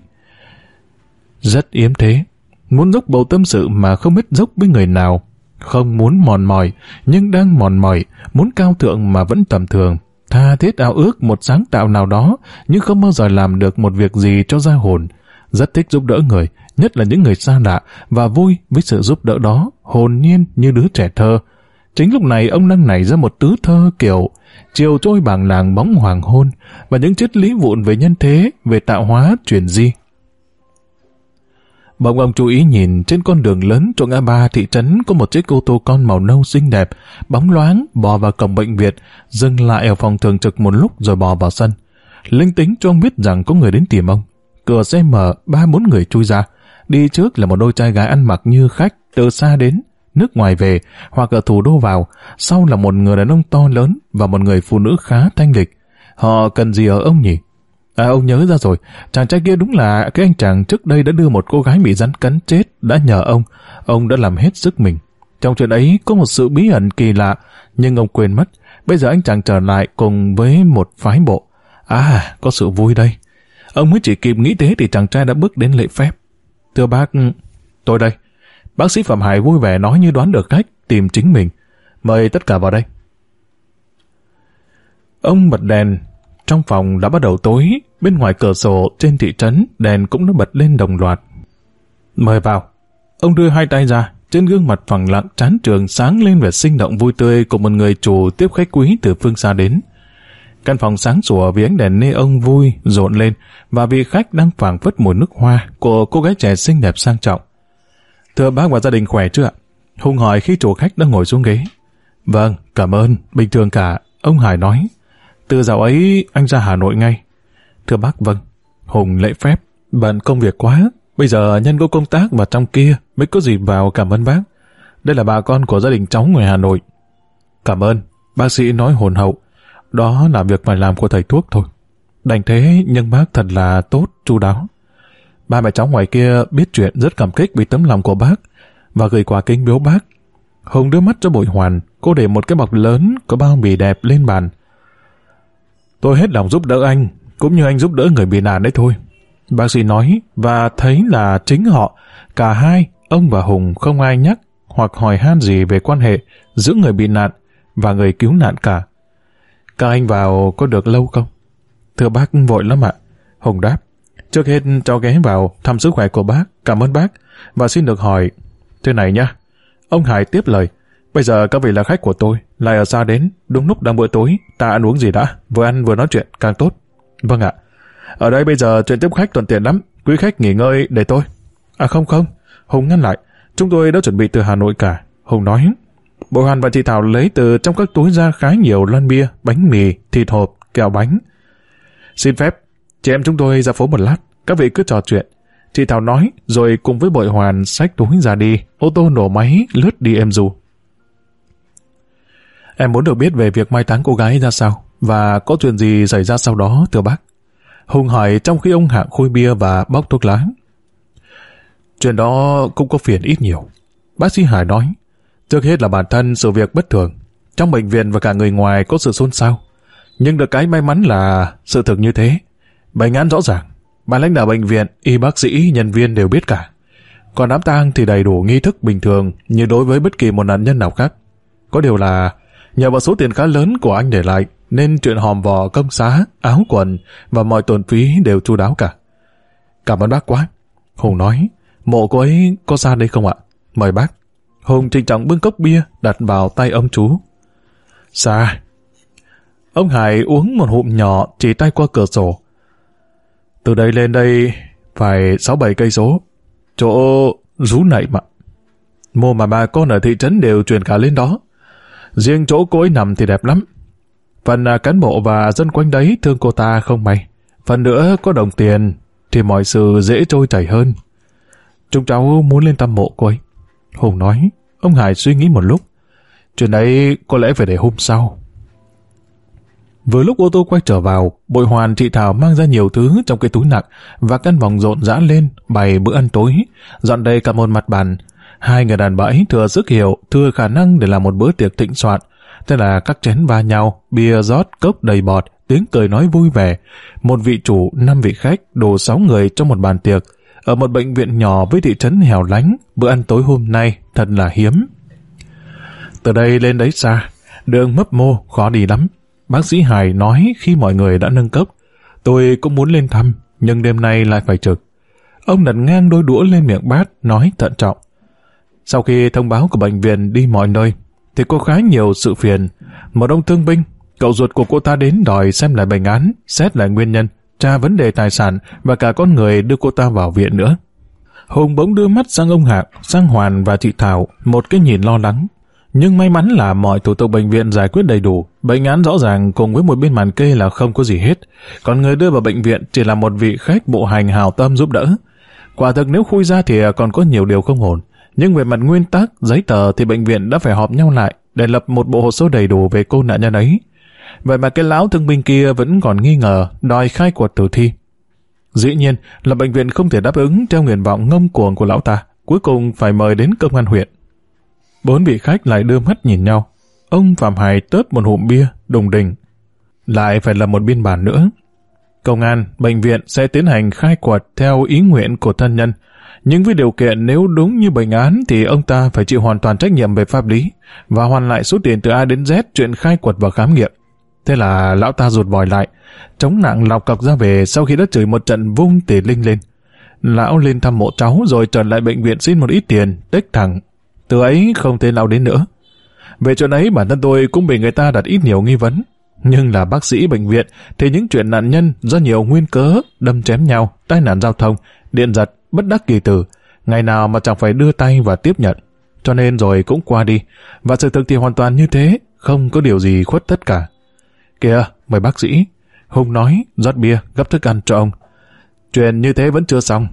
Rất yếm thế, muốn dốc bầu tâm sự mà không biết dốc với người nào, không muốn mòn mỏi, nhưng đang mòn mỏi, muốn cao thượng mà vẫn tầm thường. Tha thiết ao ước một sáng tạo nào đó, nhưng không bao giờ làm được một việc gì cho gia hồn. Rất thích giúp đỡ người, nhất là những người xa lạ, và vui với sự giúp đỡ đó, hồn nhiên như đứa trẻ thơ. Chính lúc này ông đang nảy ra một tứ thơ kiểu chiều trôi bảng làng bóng hoàng hôn và những triết lý vụn về nhân thế, về tạo hóa, chuyển di. Bỗng ông chú ý nhìn trên con đường lớn chỗ ngã ba thị trấn có một chiếc ô tô con màu nâu xinh đẹp, bóng loáng, bò vào cổng bệnh viện, dừng lại ở phòng thường trực một lúc rồi bò vào sân. Linh tính cho ông biết rằng có người đến tìm ông. Cửa xe mở, ba bốn người chui ra. Đi trước là một đôi trai gái ăn mặc như khách, từ xa đến, nước ngoài về, hoặc ở thủ đô vào. Sau là một người đàn ông to lớn và một người phụ nữ khá thanh lịch. Họ cần gì ở ông nhỉ? À ông nhớ ra rồi, chàng trai kia đúng là cái anh chàng trước đây đã đưa một cô gái bị rắn cắn chết, đã nhờ ông, ông đã làm hết sức mình. Trong chuyện ấy có một sự bí ẩn kỳ lạ, nhưng ông quên mất, bây giờ anh chàng trở lại cùng với một phái bộ. À, có sự vui đây. Ông mới chỉ kịp nghĩ thế thì chàng trai đã bước đến lễ phép. Thưa bác, tôi đây. Bác sĩ Phạm Hải vui vẻ nói như đoán được cách, tìm chính mình. Mời tất cả vào đây. Ông bật đèn, trong phòng đã bắt đầu tối, bên ngoài cửa sổ trên thị trấn đèn cũng đã bật lên đồng loạt. Mời vào. Ông đưa hai tay ra, trên gương mặt phẳng lặng chán trường sáng lên vẻ sinh động vui tươi của một người chủ tiếp khách quý từ phương xa đến. Căn phòng sáng sủa vì ánh đèn nê ông vui, rộn lên và vị khách đang phảng phất mùi nước hoa của cô gái trẻ xinh đẹp sang trọng. Thưa bác và gia đình khỏe chưa ạ? Hùng hỏi khi chủ khách đang ngồi xuống ghế. Vâng, cảm ơn, bình thường cả, ông Hải nói. Từ dạo ấy anh ra Hà Nội ngay. Thưa bác vâng. Hùng lễ phép. Bận công việc quá. Bây giờ nhân có công tác và trong kia mới có gì vào cảm ơn bác. Đây là bà con của gia đình cháu người Hà Nội. Cảm ơn. Bác sĩ nói hồn hậu. Đó là việc phải làm của thầy thuốc thôi. Đành thế nhưng bác thật là tốt, chu đáo. Ba mẹ cháu ngoài kia biết chuyện rất cảm kích vì tấm lòng của bác và gửi quà kính biếu bác. Hùng đưa mắt cho bội hoàn, cô để một cái bọc lớn có bao bì đẹp lên bàn. Tôi hết lòng giúp đỡ anh, cũng như anh giúp đỡ người bị nạn đấy thôi. Bác sĩ nói, và thấy là chính họ, cả hai, ông và Hùng không ai nhắc hoặc hỏi han gì về quan hệ giữa người bị nạn và người cứu nạn cả. Các anh vào có được lâu không? Thưa bác vội lắm ạ. Hùng đáp, trước hết cho ghé vào thăm sức khỏe của bác, cảm ơn bác, và xin được hỏi, thế này nhá. Ông Hải tiếp lời, Bây giờ các vị là khách của tôi, lại ở xa đến, đúng lúc đang bữa tối, ta ăn uống gì đã, vừa ăn vừa nói chuyện, càng tốt. Vâng ạ. Ở đây bây giờ chuyện tiếp khách thuận tiện lắm, quý khách nghỉ ngơi để tôi. À không không, Hùng ngăn lại, chúng tôi đã chuẩn bị từ Hà Nội cả. Hùng nói, Bộ hoàn và chị Thảo lấy từ trong các túi ra khá nhiều lon bia, bánh mì, thịt hộp, kẹo bánh. Xin phép, chị em chúng tôi ra phố một lát, các vị cứ trò chuyện. Chị Thảo nói, rồi cùng với bội hoàn xách túi ra đi, ô tô nổ máy lướt đi em dù. Em muốn được biết về việc mai táng cô gái ra sao, và có chuyện gì xảy ra sau đó, thưa bác. Hùng hỏi trong khi ông hạng khôi bia và bóc thuốc lá. Chuyện đó cũng có phiền ít nhiều. Bác sĩ Hải nói, trước hết là bản thân sự việc bất thường. Trong bệnh viện và cả người ngoài có sự xôn xao. Nhưng được cái may mắn là sự thực như thế. Bệnh án rõ ràng. Ban lãnh đạo bệnh viện, y bác sĩ, nhân viên đều biết cả. Còn đám tang thì đầy đủ nghi thức bình thường như đối với bất kỳ một nạn nhân nào khác. Có điều là nhờ vào số tiền khá lớn của anh để lại nên chuyện hòm vò công xá, áo quần và mọi tổn phí đều chu đáo cả. Cảm ơn bác quá. Hùng nói, mộ cô ấy có xa đây không ạ? Mời bác. Hùng trịnh trọng bưng cốc bia, đặt vào tay ông chú. Xa. Ông Hải uống một hụm nhỏ chỉ tay qua cửa sổ. Từ đây lên đây phải 6-7 cây số. Chỗ rú nảy mà. Mô mà bà con ở thị trấn đều chuyển cả lên đó. Riêng chỗ cô ấy nằm thì đẹp lắm. Phần à, cán bộ và dân quanh đấy thương cô ta không may. Phần nữa có đồng tiền thì mọi sự dễ trôi chảy hơn. Chúng cháu muốn lên thăm mộ cô ấy. Hùng nói, ông Hải suy nghĩ một lúc. Chuyện đấy có lẽ phải để hôm sau. Vừa lúc ô tô quay trở vào, bội hoàn chị Thảo mang ra nhiều thứ trong cái túi nặng và căn phòng rộn rã lên, bày bữa ăn tối, dọn đầy cả một mặt bàn. Hai người đàn bà ấy thừa sức hiểu, thừa khả năng để làm một bữa tiệc thịnh soạn. Thế là các chén va nhau, bia rót, cốc đầy bọt, tiếng cười nói vui vẻ. Một vị chủ, năm vị khách, đủ sáu người trong một bàn tiệc. Ở một bệnh viện nhỏ với thị trấn hẻo lánh, bữa ăn tối hôm nay thật là hiếm. Từ đây lên đấy xa, đường mấp mô, khó đi lắm. Bác sĩ Hải nói khi mọi người đã nâng cấp Tôi cũng muốn lên thăm, nhưng đêm nay lại phải trực. Ông đặt ngang đôi đũa lên miệng bát, nói thận trọng. Sau khi thông báo của bệnh viện đi mọi nơi, thì có khá nhiều sự phiền. Một ông thương binh, cậu ruột của cô ta đến đòi xem lại bệnh án, xét lại nguyên nhân, tra vấn đề tài sản và cả con người đưa cô ta vào viện nữa. Hùng bỗng đưa mắt sang ông Hạc, sang Hoàn và chị Thảo, một cái nhìn lo lắng. Nhưng may mắn là mọi thủ tục bệnh viện giải quyết đầy đủ, bệnh án rõ ràng cùng với một bên màn kê là không có gì hết. Còn người đưa vào bệnh viện chỉ là một vị khách bộ hành hào tâm giúp đỡ. Quả thực nếu khui ra thì còn có nhiều điều không ổn. Nhưng về mặt nguyên tắc, giấy tờ thì bệnh viện đã phải họp nhau lại để lập một bộ hồ sơ đầy đủ về cô nạn nhân ấy. Vậy mà cái lão thương binh kia vẫn còn nghi ngờ, đòi khai quật tử thi. Dĩ nhiên là bệnh viện không thể đáp ứng theo nguyện vọng ngông cuồng của lão ta, cuối cùng phải mời đến công an huyện. Bốn vị khách lại đưa mắt nhìn nhau. Ông Phạm Hải tớp một hụm bia, đùng đình. Lại phải là một biên bản nữa. Công an, bệnh viện sẽ tiến hành khai quật theo ý nguyện của thân nhân, nhưng với điều kiện nếu đúng như bệnh án thì ông ta phải chịu hoàn toàn trách nhiệm về pháp lý và hoàn lại số tiền từ A đến Z chuyện khai quật và khám nghiệm. Thế là lão ta rụt vòi lại, chống nặng lọc cọc ra về sau khi đã chửi một trận vung tỉ linh lên. Lão lên thăm mộ cháu rồi trở lại bệnh viện xin một ít tiền, tích thẳng. Từ ấy không thể lão đến nữa. Về chuyện ấy bản thân tôi cũng bị người ta đặt ít nhiều nghi vấn. Nhưng là bác sĩ bệnh viện thì những chuyện nạn nhân do nhiều nguyên cớ, đâm chém nhau, tai nạn giao thông, điện giật, bất đắc kỳ tử, ngày nào mà chẳng phải đưa tay và tiếp nhận. Cho nên rồi cũng qua đi, và sự thực thì hoàn toàn như thế, không có điều gì khuất tất cả. Kìa, mời bác sĩ. Hùng nói, rót bia, gấp thức ăn cho ông. Chuyện như thế vẫn chưa xong.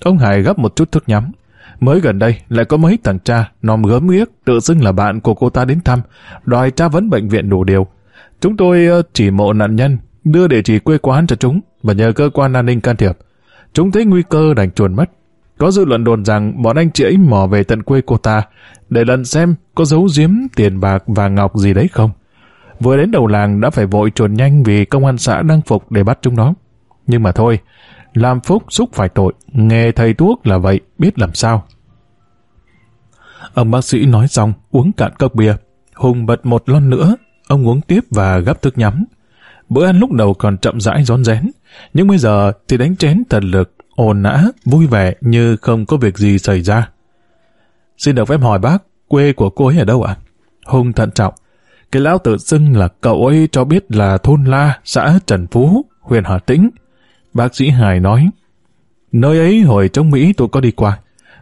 Ông Hải gấp một chút thức nhắm. Mới gần đây lại có mấy thằng cha nòm gớm ghiếc tự xưng là bạn của cô ta đến thăm, đòi tra vấn bệnh viện đủ điều. Chúng tôi ờ, chỉ mộ nạn nhân, đưa địa chỉ quê quán cho chúng và nhờ cơ quan an ninh can thiệp. Chúng thấy nguy cơ đành chuồn mất. Có dư luận đồn rằng bọn anh chị ấy mò về tận quê cô ta để lần xem có giấu giếm tiền bạc và ngọc gì đấy không. Vừa đến đầu làng đã phải vội chuồn nhanh vì công an xã đang phục để bắt chúng nó. Nhưng mà thôi, làm phúc xúc phải tội, nghề thầy thuốc là vậy, biết làm sao. Ông bác sĩ nói xong, uống cạn cốc bia. Hùng bật một lon nữa, ông uống tiếp và gấp thức nhắm. Bữa ăn lúc đầu còn chậm rãi rón rén, nhưng bây giờ thì đánh chén thần lực, ồn nã, vui vẻ như không có việc gì xảy ra. Xin được phép hỏi bác, quê của cô ấy ở đâu ạ? Hùng thận trọng. Cái lão tự xưng là cậu ấy cho biết là thôn La, xã Trần Phú, huyện Hà Tĩnh. Bác sĩ Hải nói, nơi ấy hồi trong Mỹ tôi có đi qua.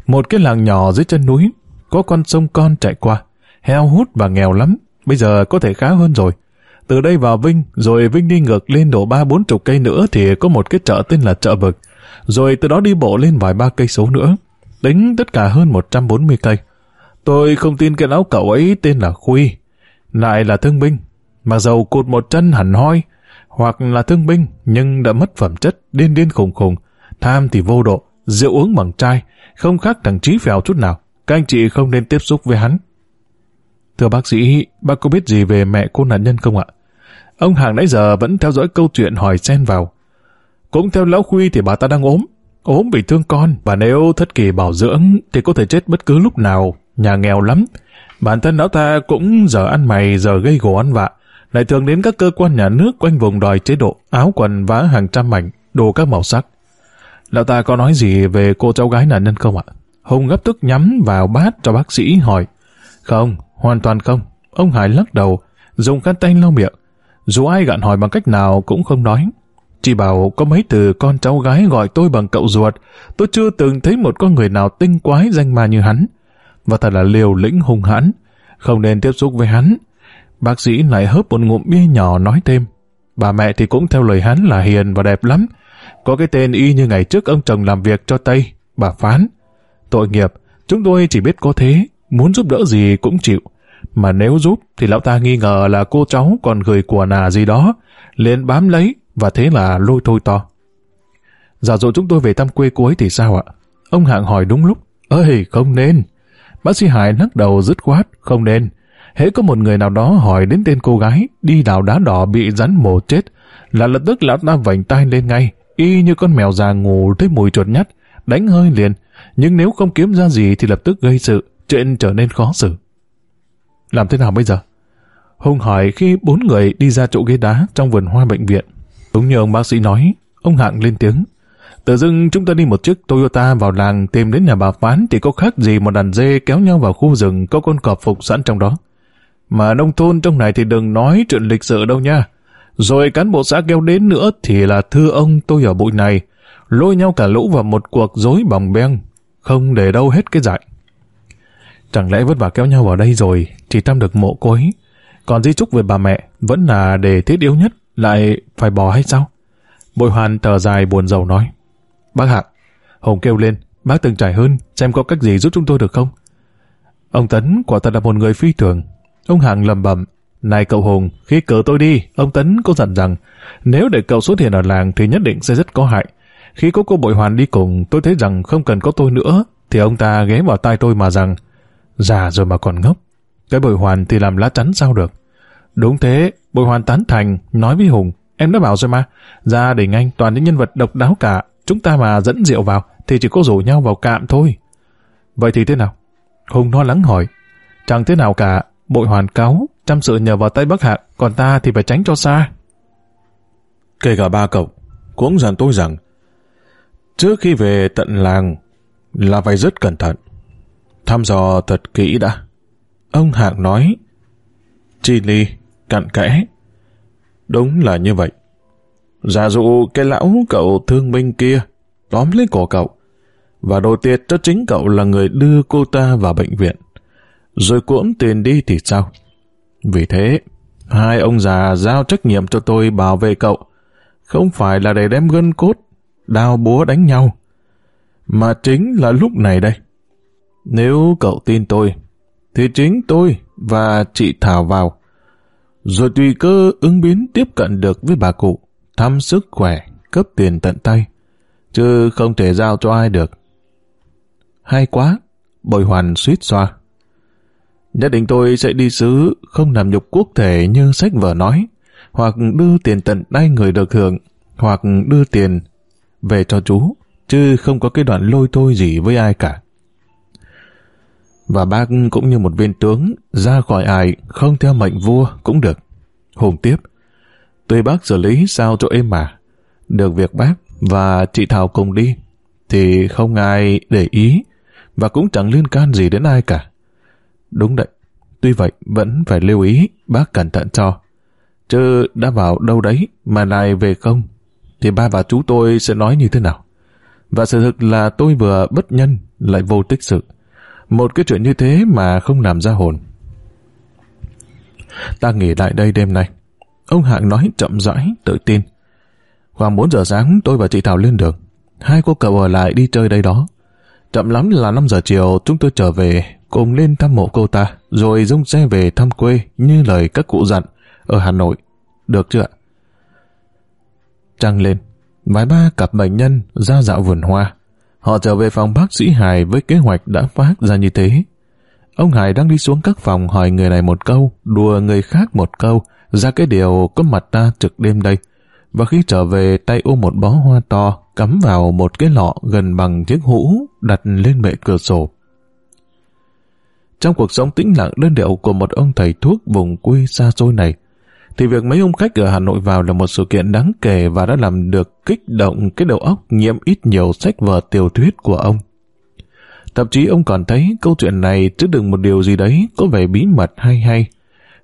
Một cái làng nhỏ dưới chân núi, có con sông con chạy qua, heo hút và nghèo lắm, bây giờ có thể khá hơn rồi. Từ đây vào Vinh, rồi Vinh đi ngược lên độ ba bốn chục cây nữa thì có một cái chợ tên là chợ vực, rồi từ đó đi bộ lên vài ba cây số nữa. Tính tất cả hơn 140 cây. Tôi không tin cái lão cậu ấy tên là Khuy, lại là thương binh, mặc dầu cụt một chân hẳn hoi, hoặc là thương binh nhưng đã mất phẩm chất, điên điên khùng khùng, tham thì vô độ, rượu uống bằng chai, không khác thằng trí phèo chút nào. Các anh chị không nên tiếp xúc với hắn. Thưa bác sĩ, bác có biết gì về mẹ cô nạn nhân không ạ? Ông Hàng nãy giờ vẫn theo dõi câu chuyện hỏi xen vào. Cũng theo lão Khuy thì bà ta đang ốm. Ốm vì thương con, và nếu thất kỳ bảo dưỡng thì có thể chết bất cứ lúc nào. Nhà nghèo lắm. Bản thân lão ta cũng giờ ăn mày, giờ gây gổ ăn vạ. Lại thường đến các cơ quan nhà nước quanh vùng đòi chế độ, áo quần vá hàng trăm mảnh, đồ các màu sắc. Lão ta có nói gì về cô cháu gái nạn nhân không ạ? Hùng gấp tức nhắm vào bát cho bác sĩ hỏi. Không, hoàn toàn không. Ông Hải lắc đầu, dùng khăn tay lau miệng. Dù ai gặn hỏi bằng cách nào cũng không nói. Chỉ bảo có mấy từ con cháu gái gọi tôi bằng cậu ruột, tôi chưa từng thấy một con người nào tinh quái danh ma như hắn. Và thật là liều lĩnh hung hãn, không nên tiếp xúc với hắn. Bác sĩ lại hớp một ngụm bia nhỏ nói thêm. Bà mẹ thì cũng theo lời hắn là hiền và đẹp lắm. Có cái tên y như ngày trước ông chồng làm việc cho Tây, bà Phán. Tội nghiệp, chúng tôi chỉ biết có thế, muốn giúp đỡ gì cũng chịu. Mà nếu giúp thì lão ta nghi ngờ là cô cháu còn gửi của nà gì đó, liền bám lấy và thế là lôi thôi to. Giả dụ chúng tôi về thăm quê cô ấy thì sao ạ? Ông Hạng hỏi đúng lúc. Ơi, không nên. Bác sĩ Hải lắc đầu dứt khoát, không nên. Hễ có một người nào đó hỏi đến tên cô gái đi đào đá đỏ bị rắn mổ chết, là lập tức lão ta vành tay lên ngay, y như con mèo già ngủ thấy mùi chuột nhắt, đánh hơi liền. Nhưng nếu không kiếm ra gì thì lập tức gây sự, chuyện trở nên khó xử. Làm thế nào bây giờ? Hùng hỏi khi bốn người đi ra chỗ ghế đá trong vườn hoa bệnh viện. Đúng như ông bác sĩ nói, ông Hạng lên tiếng. Tự dưng chúng ta đi một chiếc Toyota vào làng tìm đến nhà bà Phán thì có khác gì một đàn dê kéo nhau vào khu rừng có con cọp phục sẵn trong đó. Mà nông thôn trong này thì đừng nói chuyện lịch sự đâu nha. Rồi cán bộ xã kéo đến nữa thì là thưa ông tôi ở bụi này, lôi nhau cả lũ vào một cuộc dối bòng beng, không để đâu hết cái dại. Chẳng lẽ vất vả kéo nhau vào đây rồi, chỉ thăm được mộ cô ấy. Còn di chúc về bà mẹ vẫn là đề thiết yếu nhất, lại phải bỏ hay sao? Bội hoàn thở dài buồn rầu nói. Bác Hạng, Hồng kêu lên, bác từng trải hơn, xem có cách gì giúp chúng tôi được không? Ông Tấn quả thật là một người phi thường. Ông Hạng lầm bẩm, này cậu Hùng, khi cờ tôi đi, ông Tấn có dặn rằng, nếu để cậu xuất hiện ở làng thì nhất định sẽ rất có hại. Khi có cô bội hoàn đi cùng, tôi thấy rằng không cần có tôi nữa, thì ông ta ghé vào tai tôi mà rằng, già rồi mà còn ngốc. Cái bội hoàn thì làm lá chắn sao được. Đúng thế, bội hoàn tán thành, nói với Hùng, em đã bảo rồi mà, gia đình anh toàn những nhân vật độc đáo cả, chúng ta mà dẫn rượu vào thì chỉ có rủ nhau vào cạm thôi. Vậy thì thế nào? Hùng lo lắng hỏi, chẳng thế nào cả, bội hoàn cáo, chăm sự nhờ vào tay Bắc Hạng, còn ta thì phải tránh cho xa. Kể cả ba cậu, cũng dặn tôi rằng, trước khi về tận làng là phải rất cẩn thận. Thăm dò thật kỹ đã. Ông Hạng nói, chi ly, cặn kẽ. Đúng là như vậy. Giả dụ cái lão cậu thương minh kia tóm lấy cổ cậu và đồ tiệt cho chính cậu là người đưa cô ta vào bệnh viện rồi cuỗm tiền đi thì sao? Vì thế, hai ông già giao trách nhiệm cho tôi bảo vệ cậu không phải là để đem gân cốt đao búa đánh nhau mà chính là lúc này đây. Nếu cậu tin tôi thì chính tôi và chị Thảo vào rồi tùy cơ ứng biến tiếp cận được với bà cụ thăm sức khỏe, cấp tiền tận tay, chứ không thể giao cho ai được. Hay quá, bồi hoàn suýt xoa. Nhất định tôi sẽ đi xứ không làm nhục quốc thể như sách vở nói, hoặc đưa tiền tận tay người được hưởng, hoặc đưa tiền về cho chú, chứ không có cái đoạn lôi thôi gì với ai cả. Và bác cũng như một viên tướng, ra khỏi ai không theo mệnh vua cũng được. Hùng tiếp, Tuy bác xử lý sao cho êm mà, được việc bác và chị Thảo cùng đi, thì không ai để ý và cũng chẳng liên can gì đến ai cả. Đúng đấy, Tuy vậy, vẫn phải lưu ý, bác cẩn thận cho. Chứ đã vào đâu đấy mà lại về không, thì ba và chú tôi sẽ nói như thế nào? Và sự thực là tôi vừa bất nhân, lại vô tích sự. Một cái chuyện như thế mà không làm ra hồn. Ta nghỉ lại đây đêm nay. Ông Hạng nói chậm rãi, tự tin. Khoảng 4 giờ sáng tôi và chị Thảo lên đường. Hai cô cậu ở lại đi chơi đây đó. Chậm lắm là 5 giờ chiều chúng tôi trở về cùng lên thăm mộ cô ta rồi dung xe về thăm quê như lời các cụ dặn ở Hà Nội. Được chưa ạ? Trăng lên, vài ba cặp bệnh nhân ra dạo vườn hoa. Họ trở về phòng bác sĩ Hải với kế hoạch đã phát ra như thế. Ông Hải đang đi xuống các phòng hỏi người này một câu, đùa người khác một câu, ra cái điều có mặt ta trực đêm đây. Và khi trở về tay ôm một bó hoa to, cắm vào một cái lọ gần bằng chiếc hũ đặt lên bệ cửa sổ. Trong cuộc sống tĩnh lặng đơn điệu của một ông thầy thuốc vùng quê xa xôi này, thì việc mấy ông khách ở Hà Nội vào là một sự kiện đáng kể và đã làm được kích động cái đầu óc nhiễm ít nhiều sách vở tiểu thuyết của ông. Thậm chí ông còn thấy câu chuyện này chứ đừng một điều gì đấy có vẻ bí mật hay hay,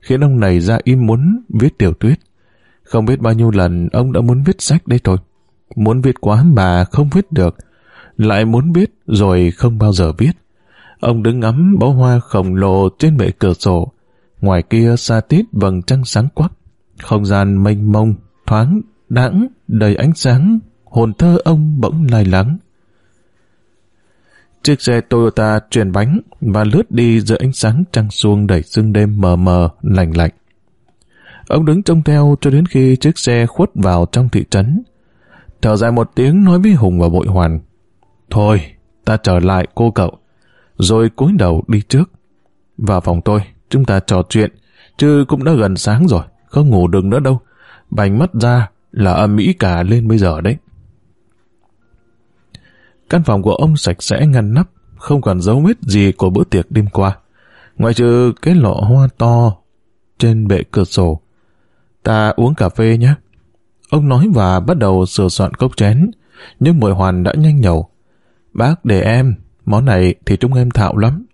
khiến ông này ra im muốn viết tiểu thuyết. Không biết bao nhiêu lần ông đã muốn viết sách đấy thôi. Muốn viết quá mà không viết được, lại muốn viết rồi không bao giờ viết. Ông đứng ngắm bó hoa khổng lồ trên bệ cửa sổ, ngoài kia xa tít vầng trăng sáng quắc, không gian mênh mông, thoáng, đãng, đầy ánh sáng, hồn thơ ông bỗng lai lắng. Chiếc xe Toyota chuyển bánh và lướt đi giữa ánh sáng trăng xuông đầy sương đêm mờ mờ, lạnh lạnh. Ông đứng trông theo cho đến khi chiếc xe khuất vào trong thị trấn. Thở dài một tiếng nói với Hùng và Bội Hoàn. Thôi, ta trở lại cô cậu. Rồi cúi đầu đi trước. Vào phòng tôi, chúng ta trò chuyện, chứ cũng đã gần sáng rồi, không ngủ được nữa đâu. Bành mắt ra là âm mỹ cả lên bây giờ đấy. Căn phòng của ông sạch sẽ ngăn nắp, không còn dấu vết gì của bữa tiệc đêm qua. Ngoài trừ cái lọ hoa to trên bệ cửa sổ. Ta uống cà phê nhé. Ông nói và bắt đầu sửa soạn cốc chén, nhưng mùi hoàn đã nhanh nhậu. Bác để em, món này thì chúng em thạo lắm.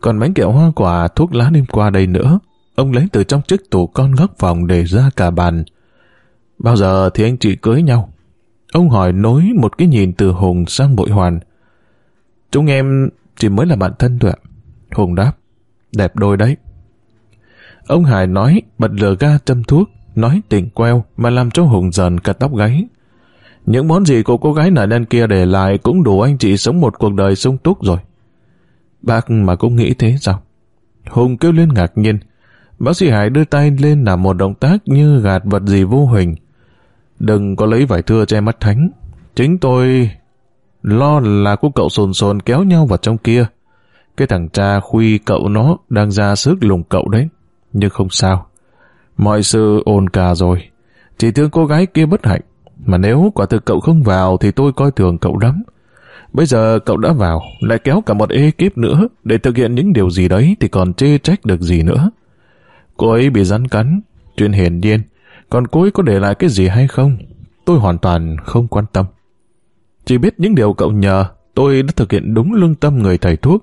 Còn bánh kẹo hoa quả thuốc lá đêm qua đây nữa, ông lấy từ trong chiếc tủ con góc phòng để ra cả bàn. Bao giờ thì anh chị cưới nhau? Ông hỏi nối một cái nhìn từ Hùng sang bội hoàn. Chúng em chỉ mới là bạn thân thôi ạ. Hùng đáp, đẹp đôi đấy. Ông Hải nói bật lửa ga châm thuốc, nói tỉnh queo mà làm cho Hùng dần cả tóc gáy. Những món gì của cô gái nở đen kia để lại cũng đủ anh chị sống một cuộc đời sung túc rồi. Bác mà cũng nghĩ thế sao? Hùng kêu lên ngạc nhiên. Bác sĩ Hải đưa tay lên làm một động tác như gạt vật gì vô hình. Đừng có lấy vải thưa che mắt thánh. Chính tôi lo là cô cậu sồn sồn kéo nhau vào trong kia. Cái thằng cha khuy cậu nó đang ra sức lùng cậu đấy. Nhưng không sao. Mọi sự ổn cả rồi. Chỉ thương cô gái kia bất hạnh. Mà nếu quả thực cậu không vào thì tôi coi thường cậu lắm. Bây giờ cậu đã vào, lại kéo cả một ekip nữa để thực hiện những điều gì đấy thì còn chê trách được gì nữa. Cô ấy bị rắn cắn, chuyện hiển nhiên, còn cô ấy có để lại cái gì hay không? Tôi hoàn toàn không quan tâm. Chỉ biết những điều cậu nhờ, tôi đã thực hiện đúng lương tâm người thầy thuốc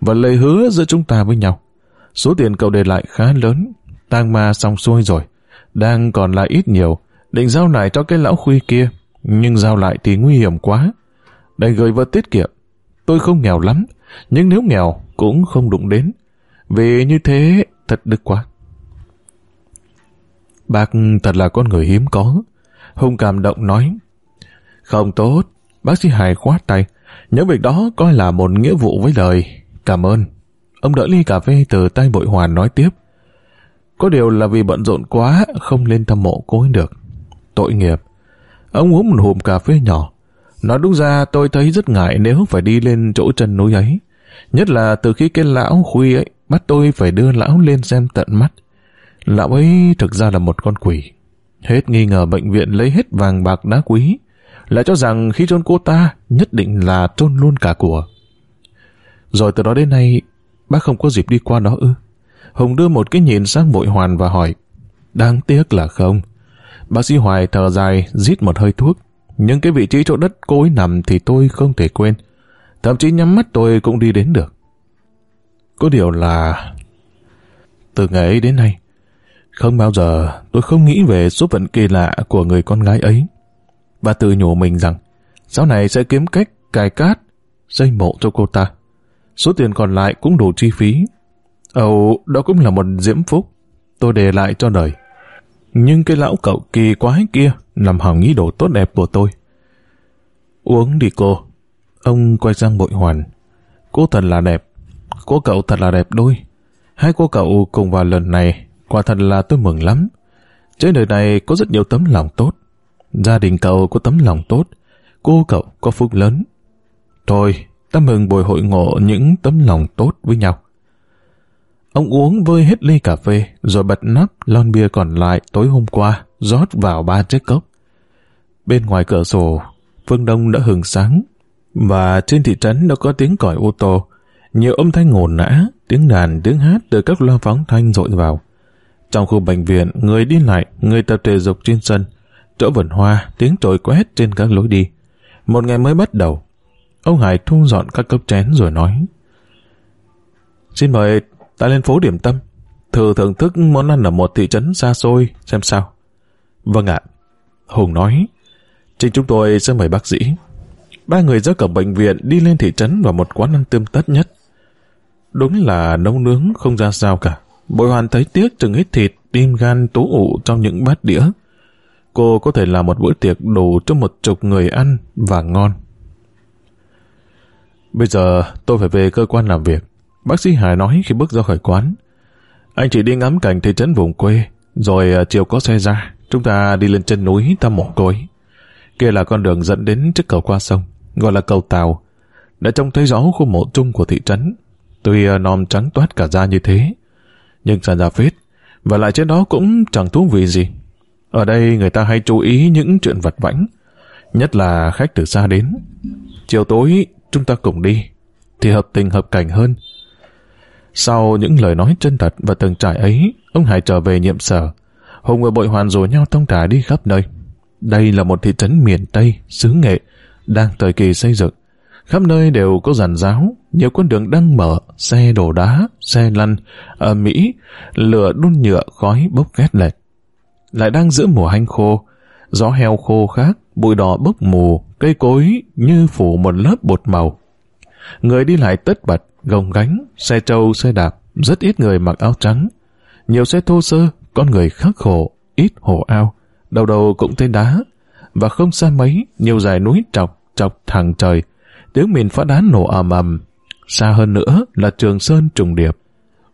và lời hứa giữa chúng ta với nhau. Số tiền cậu để lại khá lớn, tang ma xong xuôi rồi, đang còn lại ít nhiều, định giao lại cho cái lão khuy kia, nhưng giao lại thì nguy hiểm quá. Đành gửi vào tiết kiệm. Tôi không nghèo lắm, nhưng nếu nghèo cũng không đụng đến. Vì như thế thật đức quá. Bác thật là con người hiếm có. Hùng cảm động nói. Không tốt, bác sĩ Hải khoát tay. Những việc đó coi là một nghĩa vụ với đời. Cảm ơn. Ông đỡ ly cà phê từ tay bội hoàn nói tiếp. Có điều là vì bận rộn quá, không lên thăm mộ cô ấy được. Tội nghiệp. Ông uống một hùm cà phê nhỏ. Nói đúng ra tôi thấy rất ngại nếu phải đi lên chỗ chân núi ấy. Nhất là từ khi cái lão khuy ấy bắt tôi phải đưa lão lên xem tận mắt. Lão ấy thực ra là một con quỷ. Hết nghi ngờ bệnh viện lấy hết vàng bạc đá quý. Lại cho rằng khi chôn cô ta nhất định là chôn luôn cả của. Rồi từ đó đến nay bác không có dịp đi qua đó ư. Hùng đưa một cái nhìn sang bội hoàn và hỏi Đáng tiếc là không. Bác sĩ Hoài thở dài, rít một hơi thuốc. Nhưng cái vị trí chỗ đất cô ấy nằm thì tôi không thể quên. Thậm chí nhắm mắt tôi cũng đi đến được. Có điều là... từ ngày ấy đến nay. Không bao giờ tôi không nghĩ về số phận kỳ lạ của người con gái ấy. Và tự nhủ mình rằng sau này sẽ kiếm cách cài cát, xây mộ cho cô ta. Số tiền còn lại cũng đủ chi phí. Âu, đó cũng là một diễm phúc tôi để lại cho đời. Nhưng cái lão cậu kỳ quái kia làm hỏng ý đồ tốt đẹp của tôi. Uống đi cô. Ông quay sang bội hoàn. Cô thật là đẹp. Cô cậu thật là đẹp đôi. Hai cô cậu cùng vào lần này, quả thật là tôi mừng lắm. Trên đời này có rất nhiều tấm lòng tốt. Gia đình cậu có tấm lòng tốt. Cô cậu có phúc lớn. Thôi, ta mừng buổi hội ngộ những tấm lòng tốt với nhau. Ông uống vơi hết ly cà phê, rồi bật nắp lon bia còn lại tối hôm qua, rót vào ba chiếc cốc. Bên ngoài cửa sổ, phương đông đã hừng sáng, và trên thị trấn đã có tiếng còi ô tô, nhiều âm thanh ngổn nã, tiếng đàn, tiếng hát từ các loa phóng thanh rội vào. Trong khu bệnh viện, người đi lại, người tập thể dục trên sân, chỗ vườn hoa, tiếng trồi quét trên các lối đi. Một ngày mới bắt đầu, ông Hải thu dọn các cốc chén rồi nói Xin mời ta lên phố điểm tâm, thử thưởng thức món ăn ở một thị trấn xa xôi, xem sao. Vâng ạ. Hùng nói, chính chúng tôi sẽ mời bác sĩ. Ba người ra cổng bệnh viện đi lên thị trấn vào một quán ăn tươm tất nhất. Đúng là nấu nướng không ra sao cả. Bồi hoàn thấy tiếc chừng hít thịt, tim gan tú ụ trong những bát đĩa. Cô có thể làm một bữa tiệc đủ cho một chục người ăn và ngon. Bây giờ tôi phải về cơ quan làm việc. Bác sĩ Hải nói khi bước ra khỏi quán. Anh chỉ đi ngắm cảnh thị trấn vùng quê, rồi à, chiều có xe ra, chúng ta đi lên chân núi thăm mộ côi. Kia là con đường dẫn đến trước cầu qua sông, gọi là cầu Tàu. Đã trông thấy rõ khu mộ chung của thị trấn. Tuy à, nòm trắng toát cả da như thế, nhưng sàn ra phết, và lại trên đó cũng chẳng thú vị gì. Ở đây người ta hay chú ý những chuyện vật vãnh, nhất là khách từ xa đến. Chiều tối chúng ta cùng đi, thì hợp tình hợp cảnh hơn. Sau những lời nói chân thật và từng trải ấy, ông Hải trở về nhiệm sở. Hùng và bội hoàn rủ nhau tông trải đi khắp nơi. Đây là một thị trấn miền Tây, xứ nghệ, đang thời kỳ xây dựng. Khắp nơi đều có giàn giáo, nhiều con đường đang mở, xe đổ đá, xe lăn, ở Mỹ, lửa đun nhựa khói bốc ghét lệch. Lại đang giữa mùa hanh khô, gió heo khô khác, bụi đỏ bốc mù, cây cối như phủ một lớp bột màu. Người đi lại tất bật, gồng gánh, xe trâu, xe đạp, rất ít người mặc áo trắng. Nhiều xe thô sơ, con người khắc khổ, ít hổ ao, đầu đầu cũng thấy đá. Và không xa mấy, nhiều dải núi trọc, trọc thẳng trời, tiếng mìn phá đá nổ ầm ầm. Xa hơn nữa là Trường Sơn trùng điệp.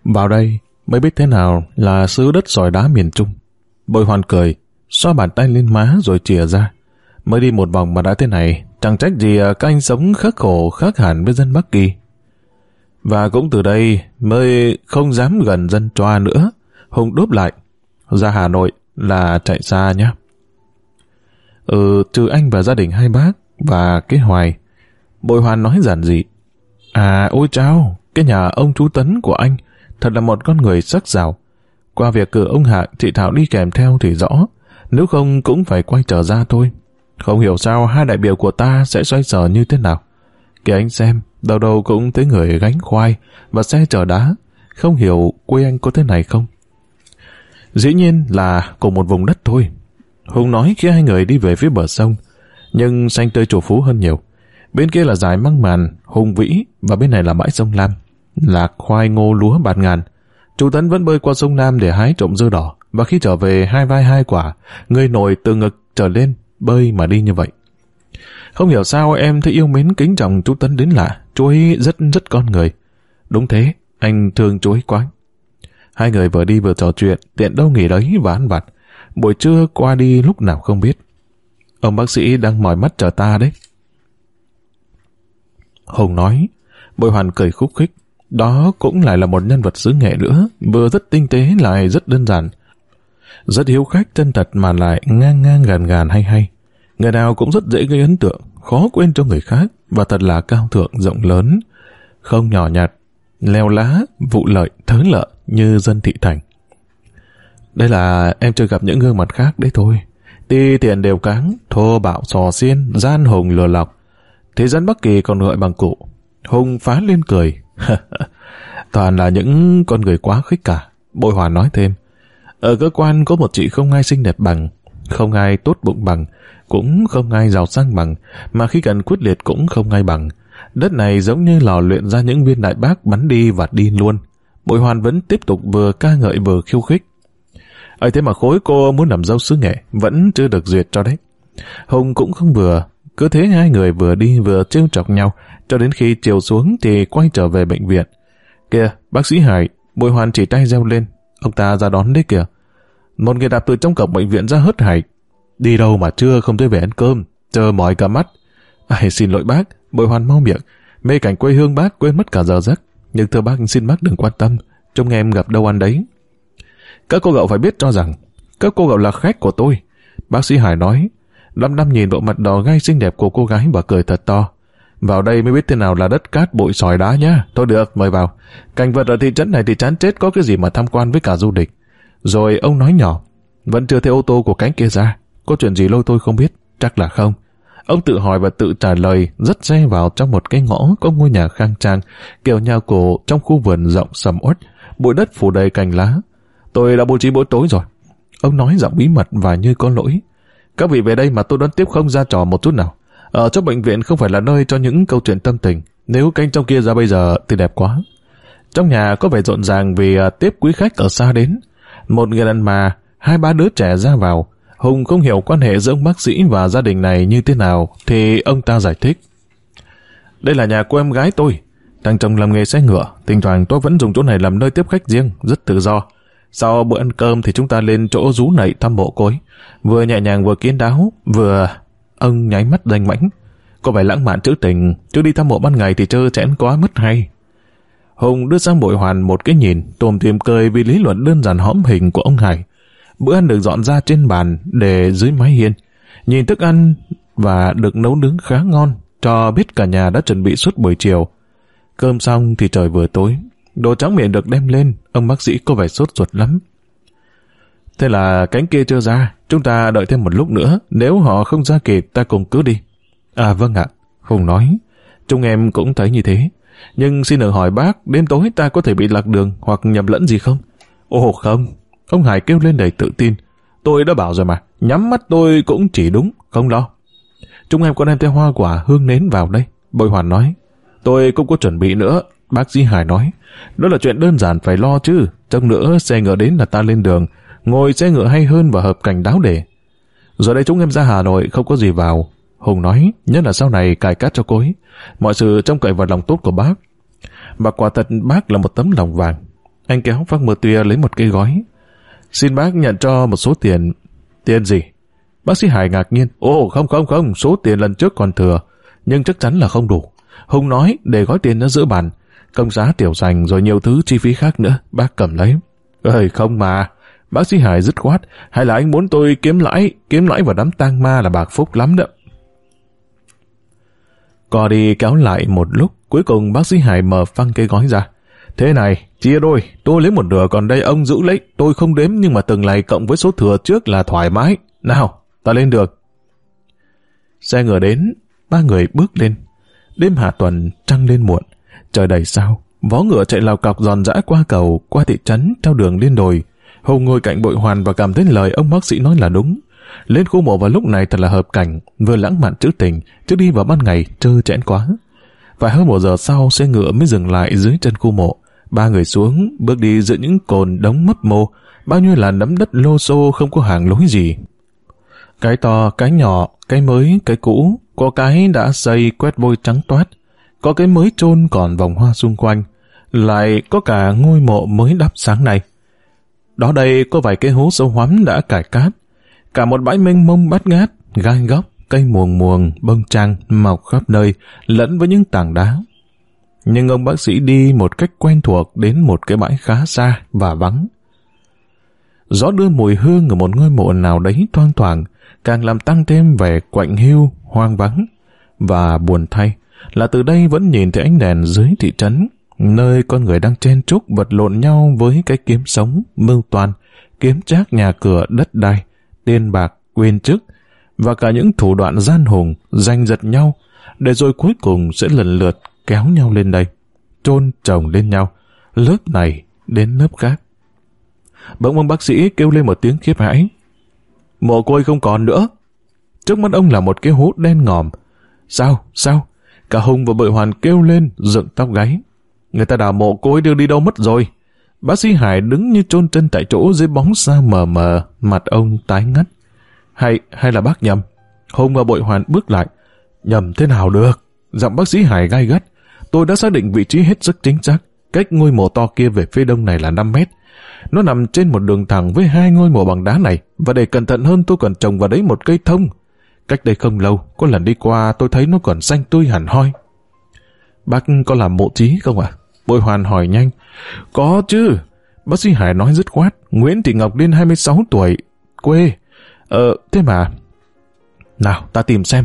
Vào đây mới biết thế nào là xứ đất sỏi đá miền Trung. Bội hoàn cười, xoa bàn tay lên má rồi chìa ra. Mới đi một vòng mà đã thế này, chẳng trách gì à, các anh sống khắc khổ khác hẳn với dân Bắc Kỳ. Và cũng từ đây mới không dám gần dân choa nữa. Hùng đốp lại. Ra Hà Nội là chạy xa nhé. Ừ, trừ anh và gia đình hai bác và cái hoài. Bội hoàn nói giản dị. À, ôi chao, cái nhà ông chú Tấn của anh thật là một con người sắc sảo. Qua việc cử ông Hạ, chị Thảo đi kèm theo thì rõ. Nếu không cũng phải quay trở ra thôi. Không hiểu sao hai đại biểu của ta sẽ xoay sở như thế nào. Kìa anh xem, đầu đầu cũng thấy người gánh khoai và xe chở đá. Không hiểu quê anh có thế này không? Dĩ nhiên là cùng một vùng đất thôi. Hùng nói khi hai người đi về phía bờ sông, nhưng xanh tươi chủ phú hơn nhiều. Bên kia là dải măng màn, hùng vĩ, và bên này là bãi sông Lam. Lạc, khoai, ngô, lúa, bạt ngàn. Chú Tấn vẫn bơi qua sông Lam để hái trộm dưa đỏ, và khi trở về hai vai hai quả, người nổi từ ngực trở lên, bơi mà đi như vậy. Không hiểu sao em thấy yêu mến kính trọng chú Tấn đến lạ. Chú ấy rất rất con người. Đúng thế, anh thương chú ấy quá. Hai người vừa đi vừa trò chuyện, tiện đâu nghỉ đấy và ăn vặt. Buổi trưa qua đi lúc nào không biết. Ông bác sĩ đang mỏi mắt chờ ta đấy không nói, bội hoàn cười khúc khích. Đó cũng lại là một nhân vật xứ nghệ nữa, vừa rất tinh tế lại rất đơn giản. Rất hiếu khách chân thật mà lại ngang ngang gàn gàn hay hay. Người nào cũng rất dễ gây ấn tượng, khó quên cho người khác và thật là cao thượng rộng lớn, không nhỏ nhặt, leo lá, vụ lợi, thớ lợi như dân thị thành. Đây là em chưa gặp những gương mặt khác đấy thôi. Ti tiền đều cáng, thô bạo sò xiên, gian hùng lừa lọc. Thế dân Bắc Kỳ còn gọi bằng cụ. Hùng phá lên cười. Toàn là những con người quá khích cả. Bội Hòa nói thêm, ở cơ quan có một chị không ai xinh đẹp bằng, không ai tốt bụng bằng, cũng không ai giàu sang bằng, mà khi cần quyết liệt cũng không ai bằng. Đất này giống như lò luyện ra những viên đại bác bắn đi và đi luôn. Bội Hoàn vẫn tiếp tục vừa ca ngợi vừa khiêu khích. ấy thế mà khối cô muốn làm dâu sứ nghệ, vẫn chưa được duyệt cho đấy. Hùng cũng không vừa, cứ thế hai người vừa đi vừa trêu chọc nhau, cho đến khi chiều xuống thì quay trở về bệnh viện. Kìa, bác sĩ Hải, bồi hoàn chỉ tay reo lên, ông ta ra đón đấy kìa. Một người đạp từ trong cổng bệnh viện ra hớt hải. Đi đâu mà chưa không tới về ăn cơm, chờ mỏi cả mắt. Ai xin lỗi bác, bồi hoàn mau miệng, mê cảnh quê hương bác quên mất cả giờ giấc. Nhưng thưa bác xin bác đừng quan tâm, trông em gặp đâu ăn đấy. Các cô cậu phải biết cho rằng, các cô cậu là khách của tôi. Bác sĩ Hải nói, Lâm Lâm nhìn bộ mặt đỏ gai xinh đẹp của cô gái và cười thật to. Vào đây mới biết thế nào là đất cát bụi sỏi đá nhá. Thôi được, mời vào. Cảnh vật ở thị trấn này thì chán chết có cái gì mà tham quan với cả du lịch. Rồi ông nói nhỏ, vẫn chưa thấy ô tô của cánh kia ra. Có chuyện gì lôi tôi không biết? Chắc là không. Ông tự hỏi và tự trả lời rất xe vào trong một cái ngõ có ngôi nhà khang trang, kiểu nhà cổ trong khu vườn rộng sầm uất, bụi đất phủ đầy cành lá. Tôi đã bố trí bữa tối rồi. Ông nói giọng bí mật và như có lỗi. Các vị về đây mà tôi đón tiếp không ra trò một chút nào. Ở trong bệnh viện không phải là nơi cho những câu chuyện tâm tình. Nếu canh trong kia ra bây giờ thì đẹp quá. Trong nhà có vẻ rộn ràng vì à, tiếp quý khách ở xa đến. Một người đàn bà, hai ba đứa trẻ ra vào. Hùng không hiểu quan hệ giữa ông bác sĩ và gia đình này như thế nào thì ông ta giải thích. Đây là nhà của em gái tôi. Đang chồng làm nghề xe ngựa, thỉnh thoảng tôi vẫn dùng chỗ này làm nơi tiếp khách riêng, rất tự do. Sau bữa ăn cơm thì chúng ta lên chỗ rú nảy thăm bộ cối. Vừa nhẹ nhàng vừa kiến đáo, vừa... Ông nháy mắt danh mãnh. Có vẻ lãng mạn trữ tình, chứ đi thăm mộ ban ngày thì trơ chẽn quá mất hay. Hùng đưa sang bội hoàn một cái nhìn, tồm tìm cười vì lý luận đơn giản hõm hình của ông Hải. Bữa ăn được dọn ra trên bàn để dưới mái hiên. Nhìn thức ăn và được nấu nướng khá ngon, cho biết cả nhà đã chuẩn bị suốt buổi chiều. Cơm xong thì trời vừa tối. Đồ trắng miệng được đem lên, ông bác sĩ có vẻ sốt ruột lắm. Thế là cánh kia chưa ra, chúng ta đợi thêm một lúc nữa, nếu họ không ra kịp ta cùng cứ đi. À vâng ạ, Hùng nói, chúng em cũng thấy như thế. Nhưng xin được hỏi bác, đêm tối ta có thể bị lạc đường hoặc nhầm lẫn gì không? Ồ không, ông Hải kêu lên đầy tự tin. Tôi đã bảo rồi mà, nhắm mắt tôi cũng chỉ đúng, không lo. Chúng em có đem theo hoa quả hương nến vào đây. Bội Hoàn nói, tôi cũng có chuẩn bị nữa. Bác sĩ Hải nói, đó là chuyện đơn giản phải lo chứ. Trong nữa xe ngựa đến là ta lên đường, ngồi xe ngựa hay hơn và hợp cảnh đáo để. Giờ đây chúng em ra Hà Nội không có gì vào. Hùng nói, nhất là sau này cài cát cho cối. Mọi sự trông cậy vào lòng tốt của bác. Và quả thật bác là một tấm lòng vàng. Anh kéo phát mơ tuya lấy một cây gói. Xin bác nhận cho một số tiền. Tiền gì? Bác sĩ Hải ngạc nhiên. Ồ không không không, số tiền lần trước còn thừa. Nhưng chắc chắn là không đủ. Hùng nói để gói tiền nó giữa bàn. Công giá tiểu dành rồi nhiều thứ chi phí khác nữa. Bác cầm lấy. Ơi không mà. Bác sĩ Hải dứt khoát, hay là anh muốn tôi kiếm lãi, kiếm lãi vào đám tang ma là bạc phúc lắm đó. Cò đi kéo lại một lúc, cuối cùng bác sĩ Hải mở phăng cái gói ra. Thế này, chia đôi, tôi lấy một nửa còn đây ông giữ lấy, tôi không đếm nhưng mà từng này cộng với số thừa trước là thoải mái. Nào, ta lên được. Xe ngựa đến, ba người bước lên. Đêm hạ tuần trăng lên muộn, trời đầy sao, vó ngựa chạy lào cọc giòn rã qua cầu, qua thị trấn, theo đường liên đồi, Hùng ngồi cạnh bội hoàn và cảm thấy lời ông bác sĩ nói là đúng. Lên khu mộ vào lúc này thật là hợp cảnh, vừa lãng mạn trữ tình, chứ đi vào ban ngày trơ chẽn quá. vài hơn một giờ sau, xe ngựa mới dừng lại dưới chân khu mộ. Ba người xuống, bước đi giữa những cồn đống mấp mô, bao nhiêu là nấm đất lô xô không có hàng lối gì. Cái to, cái nhỏ, cái mới, cái cũ, có cái đã xây quét vôi trắng toát, có cái mới chôn còn vòng hoa xung quanh, lại có cả ngôi mộ mới đắp sáng nay. Đó đây có vài cái hố sâu hoắm đã cải cát. Cả một bãi mênh mông bát ngát, gai góc, cây muồng muồng, bông trăng, mọc khắp nơi, lẫn với những tảng đá. Nhưng ông bác sĩ đi một cách quen thuộc đến một cái bãi khá xa và vắng. Gió đưa mùi hương ở một ngôi mộ nào đấy thoang thoảng, càng làm tăng thêm vẻ quạnh hiu, hoang vắng. Và buồn thay, là từ đây vẫn nhìn thấy ánh đèn dưới thị trấn, nơi con người đang chen chúc, vật lộn nhau với cái kiếm sống, mưu toàn, kiếm trác nhà cửa đất đai, tiền bạc, quyền chức, và cả những thủ đoạn gian hùng, danh giật nhau, để rồi cuối cùng sẽ lần lượt kéo nhau lên đây, trôn chồng lên nhau, lớp này đến lớp khác. bỗng ông bác sĩ kêu lên một tiếng khiếp hãi. Mộ côi không còn nữa. Trước mắt ông là một cái hố đen ngòm. Sao? Sao? Cả Hùng và Bội Hoàn kêu lên, dựng tóc gáy. Người ta đào mộ côi đưa đi đâu mất rồi. Bác sĩ Hải đứng như chôn chân tại chỗ dưới bóng xa mờ mờ, mặt ông tái ngắt. Hay, hay là bác nhầm? Hùng và Bội Hoàn bước lại. Nhầm thế nào được? Giọng bác sĩ Hải gai gắt. Tôi đã xác định vị trí hết sức chính xác. Cách ngôi mộ to kia về phía đông này là 5 mét. Nó nằm trên một đường thẳng với hai ngôi mộ bằng đá này, và để cẩn thận hơn tôi còn trồng vào đấy một cây thông. Cách đây không lâu, có lần đi qua tôi thấy nó còn xanh tươi hẳn hoi. Bác có làm mộ trí không ạ? Bội Hoàn hỏi nhanh. Có chứ. Bác sĩ Hải nói dứt khoát. Nguyễn Thị Ngọc Liên 26 tuổi, quê. Ờ, thế mà... Nào, ta tìm xem.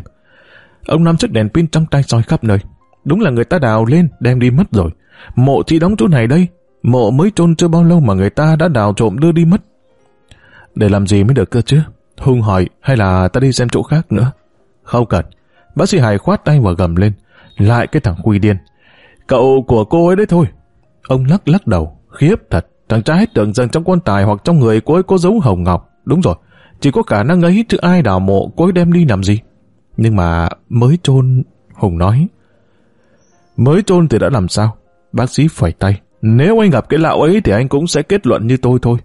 Ông nắm chiếc đèn pin trong tay soi khắp nơi. Đúng là người ta đào lên, đem đi mất rồi. Mộ chỉ đóng chỗ này đây. Mộ mới chôn chưa bao lâu mà người ta đã đào trộm đưa đi mất. Để làm gì mới được cơ chứ? Hùng hỏi, hay là ta đi xem chỗ khác nữa? Không cần. Bác sĩ Hải khoát tay và gầm lên. Lại cái thằng quy điên. Cậu của cô ấy đấy thôi. Ông lắc lắc đầu. Khiếp thật. Thằng trai tưởng rằng trong quan tài hoặc trong người cô ấy có dấu hồng ngọc. Đúng rồi. Chỉ có khả năng ấy chứ ai đào mộ cô ấy đem đi làm gì. Nhưng mà mới chôn Hùng nói. Mới chôn thì đã làm sao? Bác sĩ phẩy tay. Nếu anh gặp cái lão ấy thì anh cũng sẽ kết luận như tôi thôi.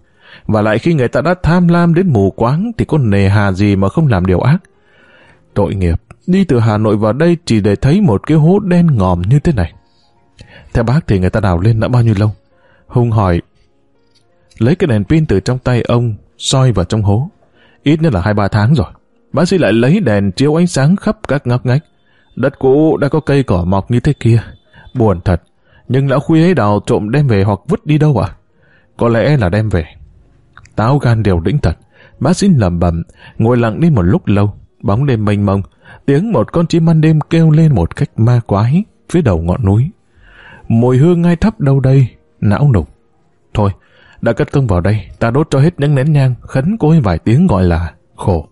Và lại khi người ta đã tham lam đến mù quáng thì có nề hà gì mà không làm điều ác. Tội nghiệp, đi từ Hà Nội vào đây chỉ để thấy một cái hố đen ngòm như thế này. Theo bác thì người ta đào lên đã bao nhiêu lâu? Hùng hỏi, lấy cái đèn pin từ trong tay ông, soi vào trong hố. Ít nhất là hai ba tháng rồi. Bác sĩ lại lấy đèn chiếu ánh sáng khắp các ngóc ngách. Đất cũ đã có cây cỏ mọc như thế kia. Buồn thật. Nhưng lão khuya ấy đào trộm đem về hoặc vứt đi đâu à? Có lẽ là đem về. Táo gan đều đĩnh thật. Bác sĩ lầm bầm, ngồi lặng đi một lúc lâu. Bóng đêm mênh mông, tiếng một con chim ban đêm kêu lên một cách ma quái phía đầu ngọn núi. Mùi hương ngay thấp đâu đây, não nục. Thôi, đã cất công vào đây, ta đốt cho hết những nén nhang, khấn cối vài tiếng gọi là khổ.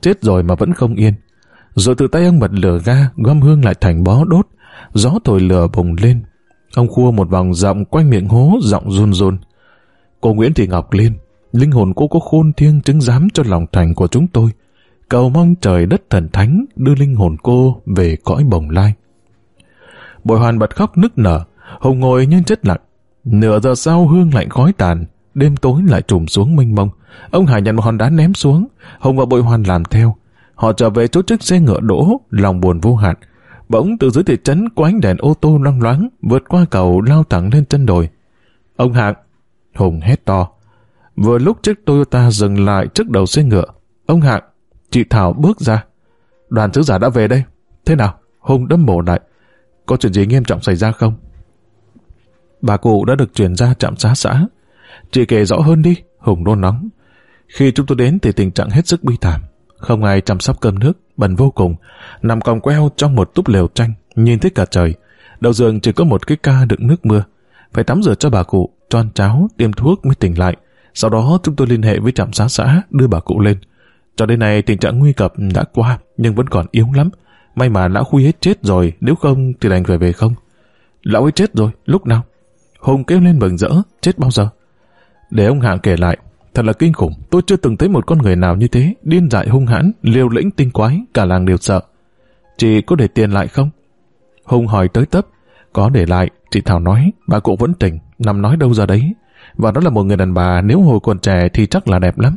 Chết rồi mà vẫn không yên. Rồi từ tay ông bật lửa ga, gom hương lại thành bó đốt. Gió thổi lửa bùng lên. Ông khua một vòng rộng quanh miệng hố, giọng run run. Cô Nguyễn Thị Ngọc lên linh hồn cô có khôn thiêng chứng giám cho lòng thành của chúng tôi. Cầu mong trời đất thần thánh đưa linh hồn cô về cõi bồng lai. Bội hoàn bật khóc nức nở, Hùng ngồi như chết lặng. Nửa giờ sau hương lạnh khói tàn, đêm tối lại trùm xuống mênh mông. Ông Hải nhận một hòn đá ném xuống, Hùng và Bội Hoàn làm theo. Họ trở về chỗ chiếc xe ngựa đỗ, lòng buồn vô hạn. Bỗng từ dưới thị trấn có ánh đèn ô tô loang loáng, vượt qua cầu lao thẳng lên chân đồi. Ông Hạng, Hùng hét to. Vừa lúc chiếc Toyota dừng lại trước đầu xe ngựa, ông Hạng, chị Thảo bước ra. Đoàn sứ giả đã về đây. Thế nào? Hùng đâm mổ lại. Có chuyện gì nghiêm trọng xảy ra không? Bà cụ đã được chuyển ra trạm xá xã. Chị kể rõ hơn đi, Hùng nôn nóng. Khi chúng tôi đến thì tình trạng hết sức bi thảm. Không ai chăm sóc cơm nước, bẩn vô cùng, nằm còng queo trong một túp lều tranh, nhìn thấy cả trời. Đầu giường chỉ có một cái ca đựng nước mưa. Phải tắm rửa cho bà cụ, cho ăn cháo, tiêm thuốc mới tỉnh lại. Sau đó chúng tôi liên hệ với trạm xá xã đưa bà cụ lên. Cho đến nay tình trạng nguy cập đã qua nhưng vẫn còn yếu lắm. May mà lão khuy hết chết rồi, nếu không thì đành phải về không. Lão ấy chết rồi, lúc nào? Hùng kêu lên mừng rỡ, chết bao giờ? Để ông Hạng kể lại, thật là kinh khủng, tôi chưa từng thấy một con người nào như thế, điên dại hung hãn, liều lĩnh tinh quái, cả làng đều sợ. Chị có để tiền lại không? Hùng hỏi tới tấp, có để lại, chị Thảo nói, bà cụ vẫn tỉnh, nằm nói đâu ra đấy. Và đó là một người đàn bà, nếu hồi còn trẻ thì chắc là đẹp lắm.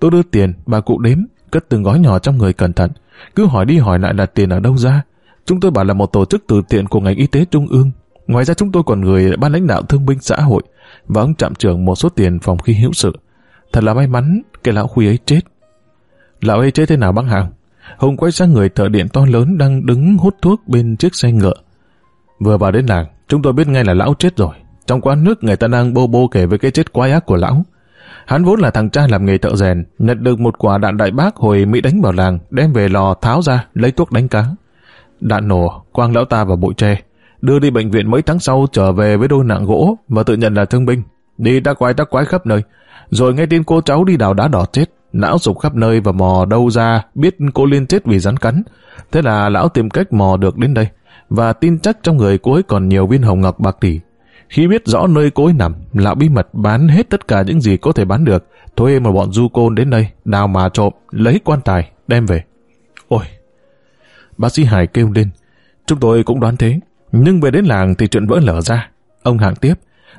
Tôi đưa tiền, bà cụ đếm, cất từng gói nhỏ trong người cẩn thận. Cứ hỏi đi hỏi lại là tiền ở đâu ra. Chúng tôi bảo là một tổ chức từ thiện của ngành y tế trung ương. Ngoài ra chúng tôi còn người ban lãnh đạo thương binh xã hội và ông trạm trưởng một số tiền phòng khi hữu sự. Thật là may mắn cái lão khuy ấy chết. Lão ấy chết thế nào bác Hào? Hùng quay sang người thợ điện to lớn đang đứng hút thuốc bên chiếc xe ngựa. Vừa vào đến làng, chúng tôi biết ngay là lão chết rồi. Trong quán nước người ta đang bô bô kể về cái chết quái ác của lão. Hắn vốn là thằng trai làm nghề thợ rèn, nhận được một quả đạn đại bác hồi Mỹ đánh vào làng, đem về lò tháo ra, lấy thuốc đánh cá. Đạn nổ, quang lão ta vào bụi tre, đưa đi bệnh viện mấy tháng sau trở về với đôi nặng gỗ và tự nhận là thương binh. Đi ta quái ta quái khắp nơi. Rồi nghe tin cô cháu đi đào đá đỏ chết, não sụp khắp nơi và mò đâu ra biết cô Liên chết vì rắn cắn. Thế là lão tìm cách mò được đến đây và tin chắc trong người cô ấy còn nhiều viên hồng ngọc bạc tỷ. Khi biết rõ nơi cối nằm, lão bí mật bán hết tất cả những gì có thể bán được, thuê một bọn du côn đến đây, đào mà trộm, lấy quan tài, đem về. Ôi! Bác sĩ Hải kêu lên. Chúng tôi cũng đoán thế. Nhưng về đến làng thì chuyện vỡ lở ra. Ông Hạng tiếp,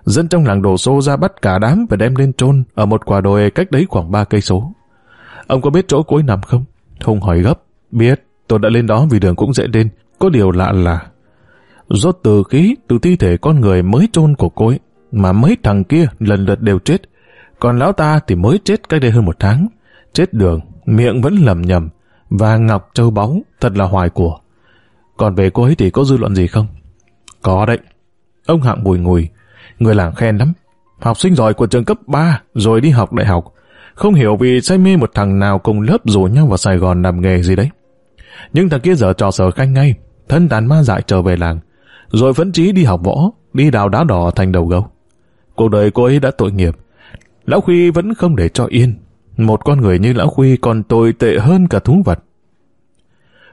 dân trong làng đổ xô ra bắt cả đám và đem lên chôn ở một quả đồi cách đấy khoảng ba cây số. Ông có biết chỗ cối nằm không? Hùng hỏi gấp. Biết, tôi đã lên đó vì đường cũng dễ lên. Có điều lạ là do từ khí từ thi thể con người mới chôn của cô ấy, mà mấy thằng kia lần lượt đều chết. Còn lão ta thì mới chết cách đây hơn một tháng. Chết đường, miệng vẫn lầm nhầm, và ngọc châu báu, thật là hoài của. Còn về cô ấy thì có dư luận gì không? Có đấy. Ông hạng bùi ngùi, người làng khen lắm. Học sinh giỏi của trường cấp 3 rồi đi học đại học. Không hiểu vì say mê một thằng nào cùng lớp rủ nhau vào Sài Gòn làm nghề gì đấy. Nhưng thằng kia giờ trò sở khanh ngay, thân tàn ma dại trở về làng, rồi phấn chí đi học võ, đi đào đá đỏ thành đầu gấu. Cuộc đời cô ấy đã tội nghiệp. Lão Khuy vẫn không để cho yên. Một con người như Lão Khuy còn tồi tệ hơn cả thú vật.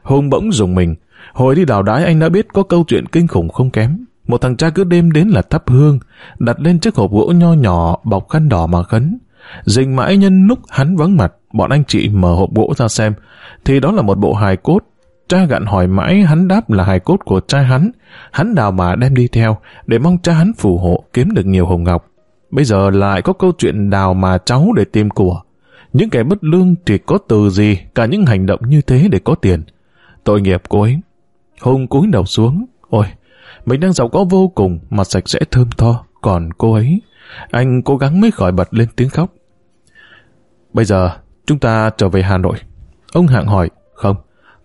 Hùng bỗng dùng mình. Hồi đi đào đái anh đã biết có câu chuyện kinh khủng không kém. Một thằng cha cứ đêm đến là thắp hương, đặt lên chiếc hộp gỗ nho nhỏ bọc khăn đỏ mà khấn. Dình mãi nhân lúc hắn vắng mặt, bọn anh chị mở hộp gỗ ra xem, thì đó là một bộ hài cốt. Cha gặn hỏi mãi hắn đáp là hài cốt của cha hắn. Hắn đào mà đem đi theo, để mong cha hắn phù hộ kiếm được nhiều hồng ngọc. Bây giờ lại có câu chuyện đào mà cháu để tìm của. Những kẻ bất lương thì có từ gì cả những hành động như thế để có tiền. Tội nghiệp cô ấy. Hùng cúi đầu xuống. Ôi, mình đang giàu có vô cùng mà sạch sẽ thơm tho. Còn cô ấy, anh cố gắng mới khỏi bật lên tiếng khóc. Bây giờ, chúng ta trở về Hà Nội. Ông Hạng hỏi, không,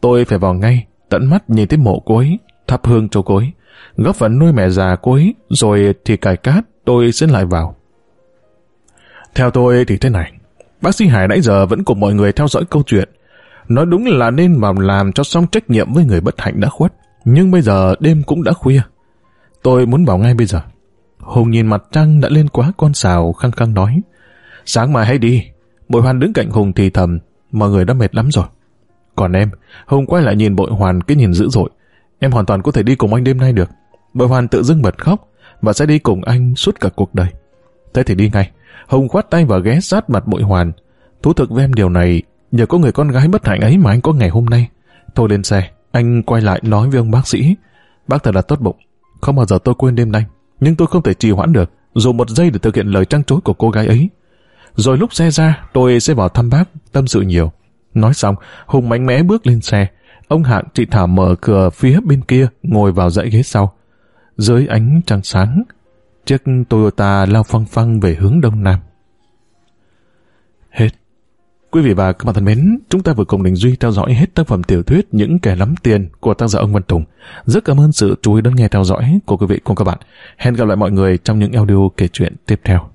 tôi phải vào ngay, tận mắt nhìn thấy mộ cô ấy, thắp hương cho cô ấy, góp phần nuôi mẹ già cô ấy, rồi thì cải cát, tôi sẽ lại vào. Theo tôi thì thế này, bác sĩ Hải nãy giờ vẫn cùng mọi người theo dõi câu chuyện. Nói đúng là nên vào làm cho xong trách nhiệm với người bất hạnh đã khuất. Nhưng bây giờ đêm cũng đã khuya. Tôi muốn vào ngay bây giờ. Hùng nhìn mặt trăng đã lên quá con xào khăng khăng nói. Sáng mai hãy đi. Bội hoan đứng cạnh Hùng thì thầm. Mọi người đã mệt lắm rồi. Còn em, Hùng quay lại nhìn Bội Hoàn cái nhìn dữ dội. Em hoàn toàn có thể đi cùng anh đêm nay được. Bội Hoàn tự dưng bật khóc và sẽ đi cùng anh suốt cả cuộc đời. Thế thì đi ngay. Hùng khoát tay và ghé sát mặt Bội Hoàn. Thú thực với em điều này, nhờ có người con gái bất hạnh ấy mà anh có ngày hôm nay. Thôi lên xe, anh quay lại nói với ông bác sĩ. Bác thật là tốt bụng. Không bao giờ tôi quên đêm nay. Nhưng tôi không thể trì hoãn được, dù một giây để thực hiện lời trăng trối của cô gái ấy. Rồi lúc xe ra, tôi sẽ vào thăm bác, tâm sự nhiều. Nói xong, Hùng mạnh mẽ bước lên xe. Ông Hạng chị Thảo mở cửa phía bên kia, ngồi vào dãy ghế sau. Dưới ánh trăng sáng, chiếc Toyota lao phăng phăng về hướng đông nam. Hết. Quý vị và các bạn thân mến, chúng ta vừa cùng Đình Duy theo dõi hết tác phẩm tiểu thuyết Những kẻ lắm tiền của tác giả ông Văn Tùng. Rất cảm ơn sự chú ý đón nghe theo dõi của quý vị cùng các bạn. Hẹn gặp lại mọi người trong những audio kể chuyện tiếp theo.